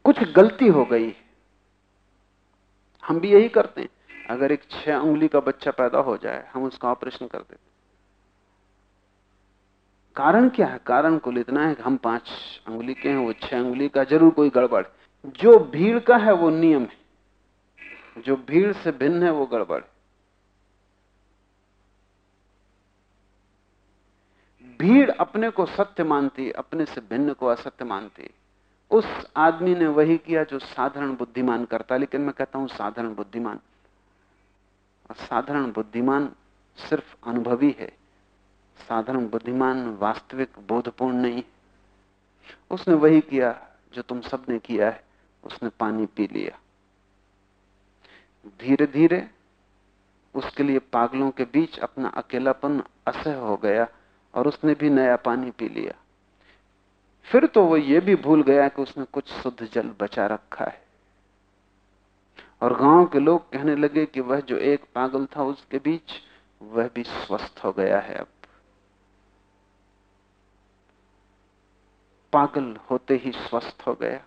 कुछ गलती हो गई हम भी यही करते हैं। अगर एक छह उंगली का बच्चा पैदा हो जाए, हम उसका ऑपरेशन कर देते। कारण क्या है? कारण कुल इतना है कि हम पाँच उंगली के हैं, वो छह उंगली का ज़रूर कोई गड़बड़। जो भीड़ का है, वो नियम है। जो भीड़ से भिन्न है, वो गड़बड़ भीड़ अपने को सत्य मानती, अपने से भिन्न को असत्य मानती। उस आदमी ने वही किया जो साधारण बुद्धिमान करता, लेकिन मैं कहता हूँ साधारण बुद्धिमान। और साधारण बुद्धिमान सिर्फ़ अनुभवी है। साधारण बुद्धिमान वास्तविक बोधपूर्ण नहीं उसने वही किया जो तुम सबने किया है। उसने पानी पी लिया। धीरे धीरे उसके लिए पागलों के बीच अपना अकेलापन असह हो गया और उसने भी नया पानी पी लिया। फिर तो वो ये भी भूल गया कि उसने कुछ शुद्ध जल बचा रखा है। और गाँव के लोग कहने लगे कि वह जो एक पागल था उसके बीच वह भी स्वस्थ हो गया है अब। पागल होते ही स्वस्थ हो गया।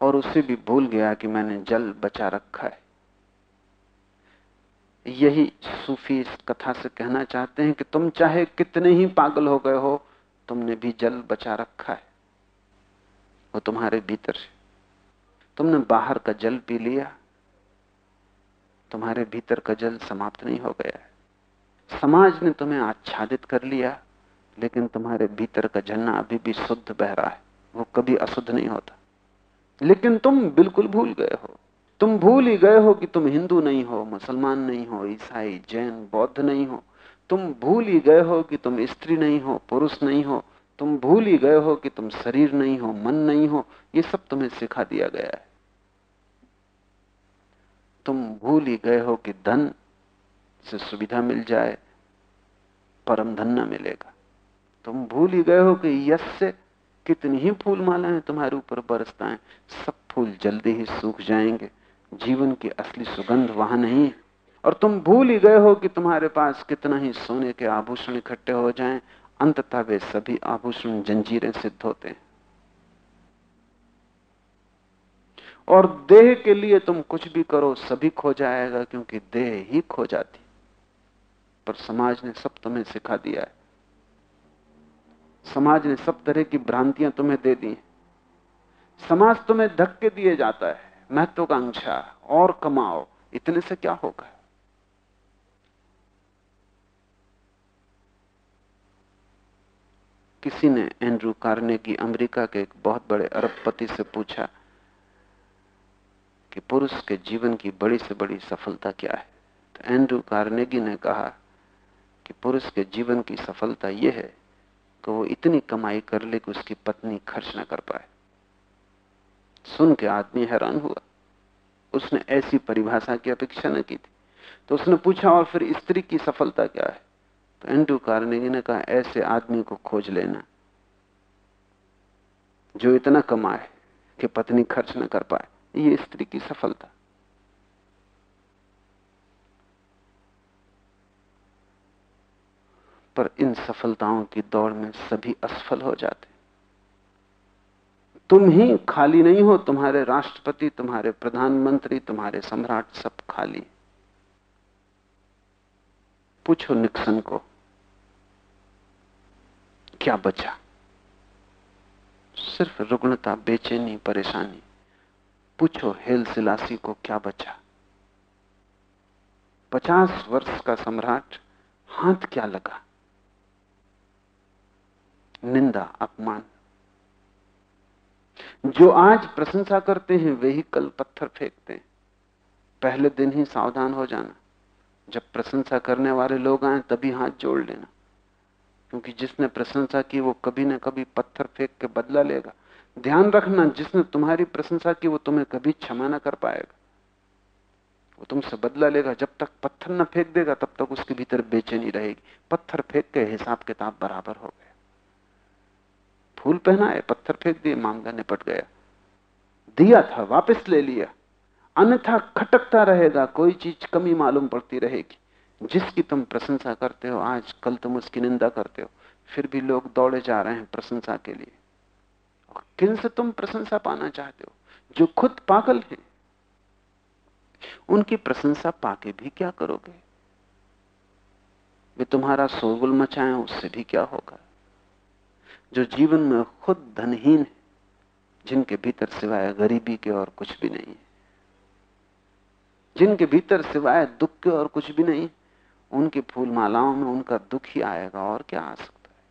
और उसे भी भूल गया कि मैंने जल बचा रखा है। यही सूफी इस कथा से कहना चाहते हैं कि तुम चाहे कितने ही पागल हो गए हो, तुमने भी जल बचा रखा है। वो तुम्हारे भीतर है तुमने बाहर का जल पी लिया, तुम्हारे भीतर का जल समाप्त नहीं हो गया है। समाज ने तुम्हें आच्छादित कर लिया, लेकिन तुम्हारे भीतर का झरना अभी भी शुद्ध बह रहा है। वो कभी अशुद्ध नहीं होता। लेकिन तुम बिल्कुल भूल गए हो। तुम भूल ही गए हो कि तुम हिंदू नहीं हो, मुसलमान नहीं हो, ईसाई, जैन, बौद्ध नहीं हो। तुम भूल ही गए हो कि तुम स्त्री नहीं हो, पुरुष नहीं हो तुम भूल ही गए हो कि तुम शरीर नहीं हो, मन नहीं हो, ये सब तुम्हें सिखा दिया गया है। तुम भूल ही गए हो कि धन से सुविधा मिल जाए, परम धन न मिलेगा। तुम भूल ही गए हो कि यश से कितनी ही फूल मालाएँ तुम्हारे ऊपर बरसता है, सब फूल जल्दी ही सूख जाएँगे। जीवन की असली सुगंध वहाँ नहीं है। और तुम भूल ही गए हो कि तुम्हारे पास कितना ही सोने के आभूषण इकट्ठे हो जाएँ अंततः वे सभी आभूषण जंजीरें सिद्ध होते हैं। और देह के लिए तुम कुछ भी करो, सभी खो जाएगा क्योंकि देह ही खो जाती। पर समाज ने सब तुम्हें सिखा दिया है। समाज ने सब तरह की भ्रांतियाँ तुम्हें दे दी समाज तुम्हें धक्के दिए जाता है। महत्वाकांक्षा और कमाओ, इतने से क्या होगा? किसी ने एंड्रू कार्नेगी अमेरिका के एक बहुत बड़े अरबपति से पूछा कि पुरुष के जीवन की बड़ी से बड़ी सफलता क्या है? तो एंड्रू कार्नेगी ने कहा कि पुरुष के जीवन की सफलता यह है कि वो इतनी कमाई कर ले कि उसकी पत्नी खर्च ना कर पाए। सुन के आदमी हैरान हुआ। उसने ऐसी परिभाषा की अपेक्षा न की थी। तो उसने पूछा, और फिर स्त्री की सफलता क्या है? तो एंड्रू कार्नेगी ने कहा ऐसे आदमी को खोज लेना, जो इतना कमाए कि पत्नी खर्च न कर पाए। ये स्त्री की सफलता। पर इन सफलताओं की दौड़ में सभी असफल हो जाते। तुम ही खाली नहीं हो, तुम्हारे राष्ट्रपति, तुम्हारे प्रधानमंत्री, तुम्हारे सम्राट सब खाली। पूछो निक्सन को क्या बचा? सिर्फ़ रुग्णता, बेचैनी, परेशानी। पूछो, हेल सिलासी को क्या बचा? पचास वर्ष का सम्राट, हाथ क्या लगा? निंदा, अपमान। जो आज प्रशंसा करते हैं, वे ही कल पत्थर फेंकते हैं। पहले दिन ही सावधान हो जाना। जब प्रशंसा करने वाले लोग आए, तभी हाथ जोड़ लेना। क्योंकि जिसने प्रशंसा की वो कभी ना कभी पत्थर फेंक के बदला लेगा। ध्यान रखना, जिसने तुम्हारी प्रशंसा की वो तुम्हें कभी क्षमा ना कर पाएगा। वो तुमसे बदला लेगा। जब तक पत्थर न फेंक देगा, तब तक उसके भीतर बेचैनी रहेगी। पत्थर फेंक के हिसाब किताब बराबर हो गया। फूल पहनाए, पत्थर फेंक दिए, मामला निपट गया। दिया था, वापस ले लिया। अन्यथा खटकता रहेगा, कोई चीज़ कमी मालूम पड़ती रहेगी। जिसकी तुम प्रशंसा करते हो, आज कल तुम उसकी निंदा करते हो, फिर भी लोग दौड़े जा रहे हैं प्रशंसा के लिए। और किन से तुम प्रशंसा पाना चाहते हो? जो खुद पागल हैं। उनकी प्रशंसा पाके भी क्या करोगे? वे तुम्हारा शोरगुल मचाएँ, उससे भी क्या होगा? जो जीवन में खुद धनहीन है, जिनके भीतर सिवाय गरीबी के और कुछ भी नहीं है। जिनके भीतर सिवाय दुख के और कुछ भी नहीं उनकी फूल मालाओं में उनका दुख ही आएगा और क्या आ सकता है?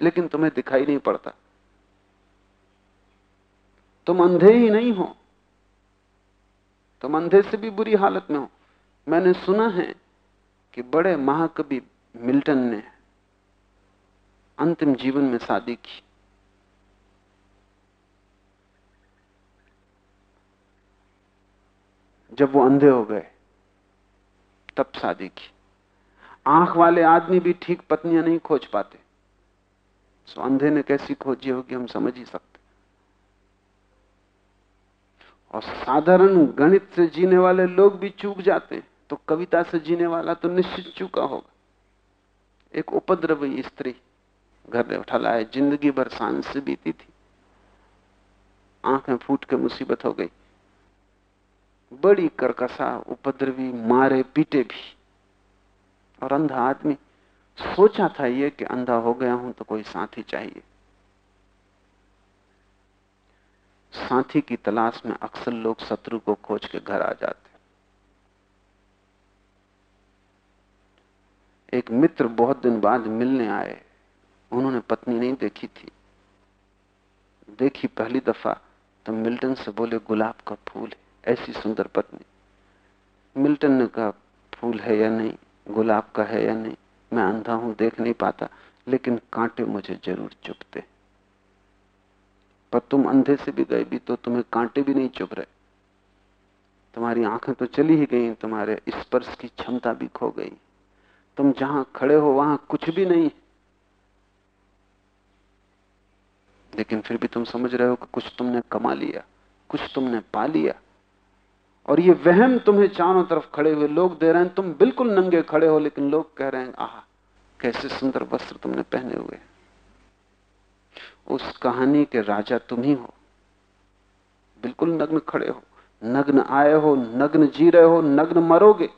लेकिन तुम्हें दिखाई नहीं पड़ता। तुम अंधे ही नहीं हो। तुम अंधे से भी बुरी हालत में हो। मैंने सुना है कि बड़े महाकवि मिल्टन ने अंतिम जीवन में शादी की। जब वो अंधे हो गए तब शादी की। आँख वाले आदमी भी ठीक पत्नियाँ नहीं खोज पाते। सो अंधे ने कैसी खोजी होगी हम समझ ही सकते। और साधारण गणित से जीने वाले लोग भी चूक जाते हैं तो कविता से जीने वाला तो निश्चित चूका होगा। एक उपद्रवी स्त्री घर में उठा लाए, ज़िंदगी भर सांस से बीती थी। आँखें फूट के मुसीबत हो गई। बड़ी करकसा उपद्रवी, मारे, पीटे भी। और अंधा आदमी सोचा था ये कि अंधा हो गया हूँ तो कोई साथी चाहिए। साथी की तलाश में अक्सर लोग शत्रु को खोज के घर आ जाते। एक मित्र बहुत दिन बाद मिलने आए। उन्होंने पत्नी नहीं देखी थी। देखी पहली दफ़ा तो मिल्टन से बोले, गुलाब का फूल है। ऐसी सुंदर पत्नी। मिल्टन ने कहा, फूल है या नहीं? गुलाब का है या नहीं? मैं अंधा हूँ, देख नहीं पाता, लेकिन कांटे मुझे ज़रूर चुपते पर तुम अंधे से भी गए भी तो तुम्हें कांटे भी नहीं चुभ रहे। तुम्हारी आँखें तो चली ही गई, तुम्हारे स्पर्श की क्षमता भी खो गई। तुम जहाँ खड़े हो, वहाँ कुछ भी नहीं लेकिन फिर भी तुम समझ रहे हो कि कुछ तुमने कमा लिया, कुछ तुमने पा लिया। और ये वहम तुम्हें चारों तरफ़ खड़े हुए लोग दे रहे हैं। तुम बिल्कुल नंगे खड़े हो, लेकिन लोग कह रहे हैं, आह, कैसे सुंदर वस्त्र तुमने पहने हुए उस कहानी के राजा तुम ही हो। बिल्कुल नग्न खड़े हो। नग्न आए हो, नग्न जी रहे हो, नग्न मरोगे।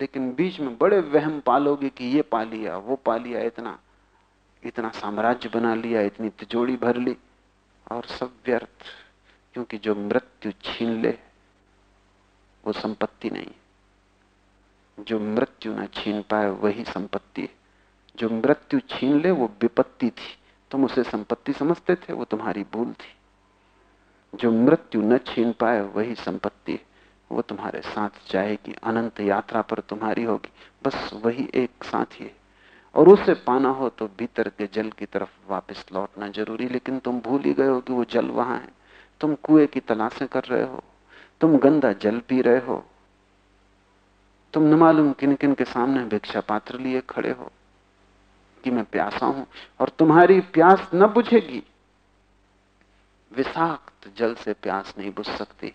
लेकिन बीच में बड़े वहम पालोगे कि ये पा लिया, वो पा लिया, इतना इतना साम्राज्य बना लिया, इतनी तिजोड़ी भर ली। और सब व्यर्थ, क्योंकि जो मृत्यु छीन ले वो संपत्ति नहीं जो मृत्यु न छीन पाए, वही संपत्ति है। जो मृत्यु छीन ले, वो विपत्ति थी। तुम उसे संपत्ति समझते थे, वो तुम्हारी भूल थी। जो मृत्यु न छीन पाए, वही संपत्ति है। वो तुम्हारे साथ जाएगी, अनंत यात्रा पर तुम्हारी होगी। बस वही एक साथी है। और उसे पाना हो तो भीतर के जल की तरफ़ वापस लौटना ज़रूरी लेकिन तुम भूल ही गए हो कि वो जल वहाँ है। तुम कुएँ की तलाशें कर रहे हो। तुम गंदा जल पी रहे हो। तुम न मालूम किन किन के सामने भिक्षा पात्र लिए खड़े हो कि मैं प्यासा हूँ और तुम्हारी प्यास न बुझेगी। विषाक्त जल से प्यास नहीं बुझ सकती।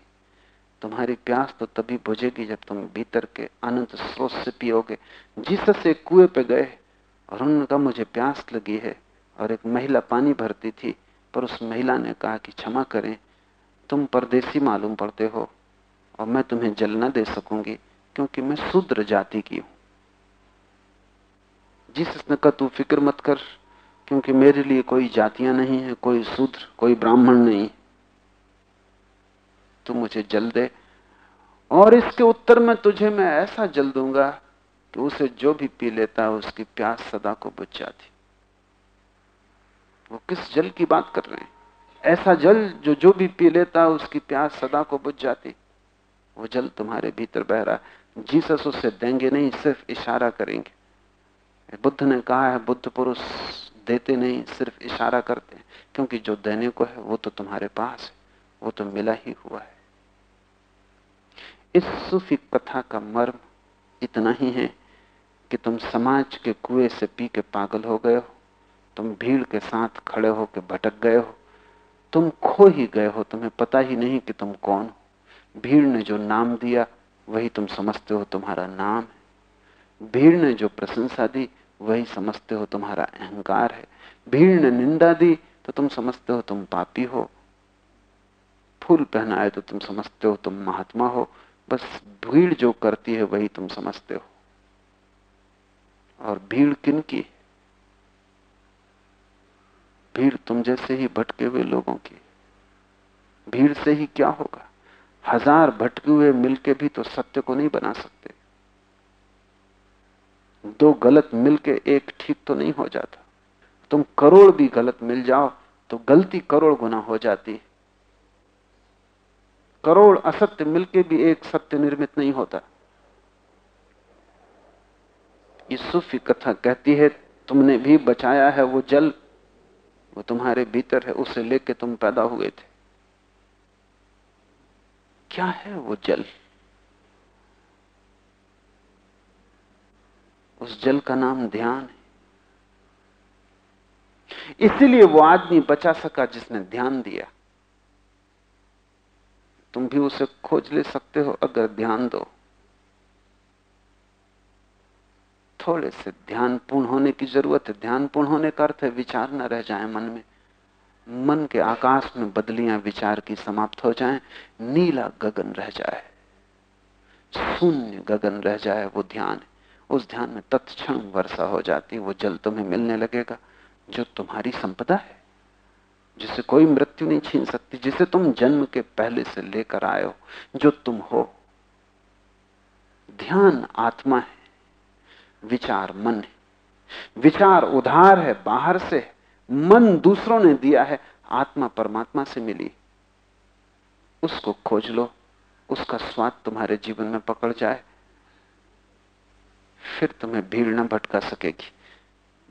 तुम्हारी प्यास तो तभी बुझेगी जब तुम भीतर के अनंत स्रोत से पियोगे, जीसस एक कुएँ पे गए और उन्होंने कहा, मुझे प्यास लगी है और एक महिला पानी भरती थी पर उस महिला ने कहा कि क्षमा करें, तुम परदेसी मालूम पड़ते हो और मैं तुम्हें जल ना दे सकूँगी, क्योंकि मैं शूद्र जाति की हूँ। जिसने कहा, तू फ़िक्र मत कर, क्योंकि मेरे लिए कोई जातियाँ नहीं है, कोई शूद्र, कोई ब्राह्मण नहीं। तू मुझे जल दे, और इसके उत्तर में तुझे मैं ऐसा जल दूँगा कि उसे जो भी पी लेता है, उसकी प्यास सदा को बुझ जाती वो किस जल की बात कर रहे हैं? ऐसा जल जो जो भी पी लेता है, उसकी प्यास सदा को बुझ जाती वो जल तुम्हारे भीतर बह रहा है जीसस उसे देंगे नहीं, सिर्फ़ इशारा करेंगे। बुद्ध ने कहा है, बुद्ध पुरुष देते नहीं, सिर्फ़ इशारा करते हैं। क्योंकि जो देने को है, वो तो तुम्हारे पास है। वो तो मिला ही हुआ है। इस सूफी कथा का मर्म इतना ही है कि तुम समाज के कुएँ से पी के पागल हो गए हो। तुम भीड़ के साथ खड़े होकर भटक गए हो। तुम खो ही गए हो। तुम्हें पता ही नहीं कि तुम कौन हो। भीड़ ने जो नाम दिया, वही तुम समझते हो तुम्हारा नाम है। भीड़ ने जो प्रशंसा दी, वही समझते हो तुम्हारा अहंकार है। भीड़ ने निंदा दी तो तुम समझते हो तुम पापी हो। फूल पहनाए तो तुम समझते हो तुम महात्मा हो। बस भीड़ जो करती है, वही तुम समझते हो। और भीड़ किन की भीड़ तुम जैसे ही भटके हुए लोगों की भीड़ से ही क्या होगा? हज़ार भटके हुए मिलके भी तो सत्य को नहीं बना सकते। दो गलत मिलके एक ठीक तो नहीं हो जाता। तुम करोड़ भी गलत मिल जाओ तो गलती करोड़ गुना हो जाती है। करोड़ असत्य मिलके भी एक सत्य निर्मित नहीं होता। ये सूफी कथा कहती है, तुमने भी बचाया है वो जल, वो तुम्हारे भीतर है, उसे लेके तुम पैदा हुए थे। क्या है वो जल? उस जल का नाम ध्यान है। इसलिए वो आदमी बचा सका जिसने ध्यान दिया। तुम भी उसे खोज ले सकते हो, अगर ध्यान दो। थोड़े से ध्यान पूर्ण होने की ज़रूरत है। ध्यान पूर्ण होने का अर्थ है, विचार न रह जाए मन में। मन के आकाश में बदलियाँ विचार की समाप्त हो जाएँ, नीला गगन रह जाए। शून्य गगन रह जाए वो ध्यान। उस ध्यान में तत्क्षण वर्षा हो जाती वो जल तुम्हें मिलने लगेगा जो तुम्हारी संपदा है जिसे कोई मृत्यु नहीं छीन सकती जिसे तुम जन्म के पहले से लेकर आए हो जो तुम हो। ध्यान आत्मा है विचार मन है। विचार उधार है बाहर से मन दूसरों ने दिया है, आत्मा परमात्मा से मिली। उसको खोज लो, उसका स्वाद तुम्हारे जीवन में पकड़ जाए। फिर तुम्हें भीड़ न भटका सकेगी।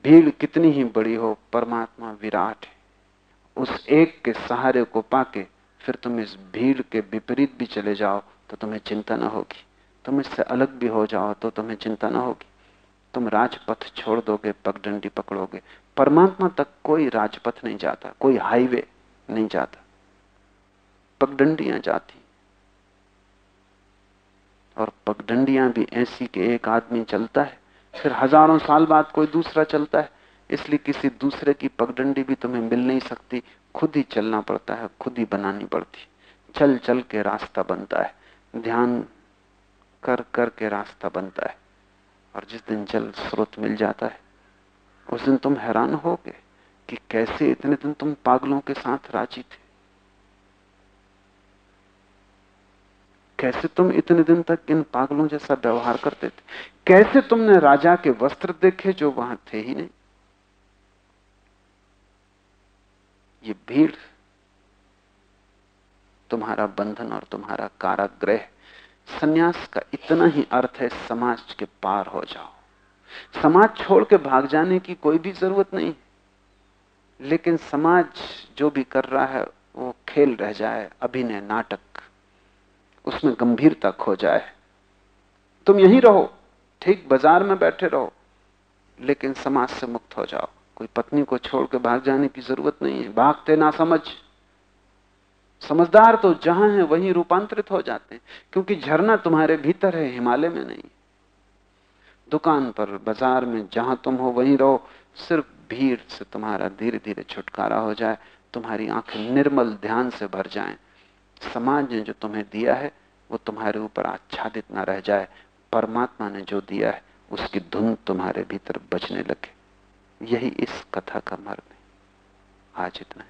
भीड़ कितनी ही बड़ी हो, परमात्मा विराट है। उस एक के सहारे को पाके फिर तुम इस भीड़ के विपरीत भी चले जाओ तो तुम्हें चिंता ना होगी। तुम इससे अलग भी हो जाओ तो तुम्हें चिंता ना होगी। तुम राजपथ छोड़ दोगे, पगडंडी पकड़ोगे परमात्मा तक कोई राजपथ नहीं जाता, कोई हाईवे नहीं जाता। पगडंडियाँ जाती। और पगडंडियाँ भी ऐसी कि एक आदमी चलता है, फिर हज़ारों साल बाद कोई दूसरा चलता है। इसलिए किसी दूसरे की पगडंडी भी तुम्हें मिल नहीं सकती। खुद ही चलना पड़ता है, खुद ही बनानी पड़ती। चल चल के रास्ता बनता है। ध्यान कर कर के रास्ता बनता है। और जिस दिन जल स्रोत मिल जाता है उस दिन तुम हैरान होगे कि कैसे इतने दिन तुम पागलों के साथ राज़ी थे। कैसे तुम इतने दिन तक इन पागलों जैसा व्यवहार करते थे? कैसे तुमने राजा के वस्त्र देखे जो वहाँ थे ही नहीं? ये भीड़ तुम्हारा बंधन और तुम्हारा काराग्रह सन्यास का इतना ही अर्थ है समाज के पार हो जाओ। समाज छोड़ के भाग जाने की कोई भी ज़रूरत नहीं। लेकिन समाज जो भी कर रहा है, वो खेल रह जाए, अभिनय नाटक, उसमें गंभीरता खो जाए। तुम यहीं रहो, ठीक बाज़ार में बैठे रहो, लेकिन समाज से मुक्त हो जाओ। कोई पत्नी को छोड़ के भाग जाने की ज़रूरत नहीं है। भागते ना समझ। समझदार तो जहाँ है, वहीं रूपांतरित हो जाते हैं, क्योंकि झरना तुम्हारे भीतर है, हिमालय में नहीं। दुकान पर, बाज़ार में, जहाँ तुम हो, वहीं रहो। सिर्फ़ भीड़ से तुम्हारा धीरे धीरे छुटकारा हो जाए, तुम्हारी आँखें निर्मल ध्यान से भर जाएँ। समाज ने जो तुम्हें दिया है, वो तुम्हारे ऊपर आच्छादित ना रह जाए। परमात्मा ने जो दिया है, उसकी धुन तुम्हारे भीतर बचने लगे। यही इस कथा का मर्म है। आज इतना ही।